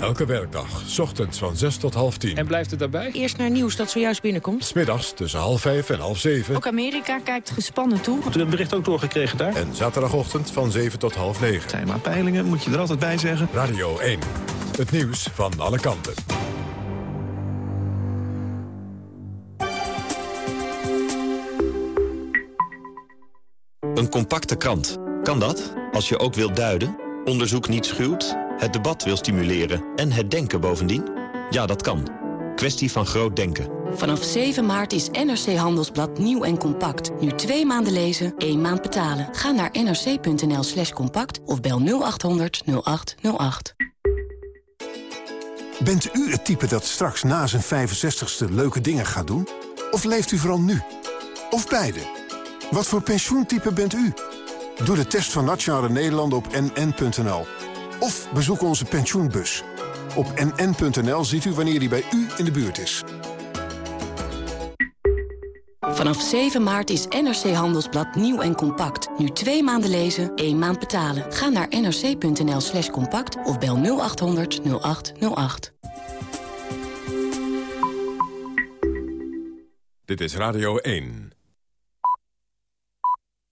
Elke werkdag, 's ochtends van 6 tot half 10. En blijft het daarbij? Eerst naar nieuws dat zojuist binnenkomt. Smiddags tussen half 5 en half 7. Ook Amerika kijkt gespannen toe. Hebt u dat bericht ook doorgekregen daar? En zaterdagochtend van 7 tot half 9. Zijn maar peilingen, moet je er altijd bij zeggen. Radio 1. Het nieuws van alle kanten. Een compacte krant. Kan dat? Als je ook wilt duiden, onderzoek niet schuwt, het debat wil stimuleren en het denken bovendien? Ja, dat kan. Kwestie van groot denken. Vanaf 7 maart is NRC Handelsblad nieuw en compact. Nu twee maanden lezen, één maand betalen. Ga naar nrc.nl slash compact of bel 0800 0808. Bent u het type dat straks na zijn 65ste leuke dingen gaat doen? Of leeft u vooral nu? Of beide? Wat voor pensioentype bent u? Doe de test van Nationale Nederlanden op nn.nl. Of bezoek onze pensioenbus. Op nn.nl ziet u wanneer die bij u in de buurt is. Vanaf 7 maart is NRC Handelsblad nieuw en compact. Nu twee maanden lezen, één maand betalen. Ga naar nrc.nl slash compact of bel 0800 0808. Dit is Radio 1.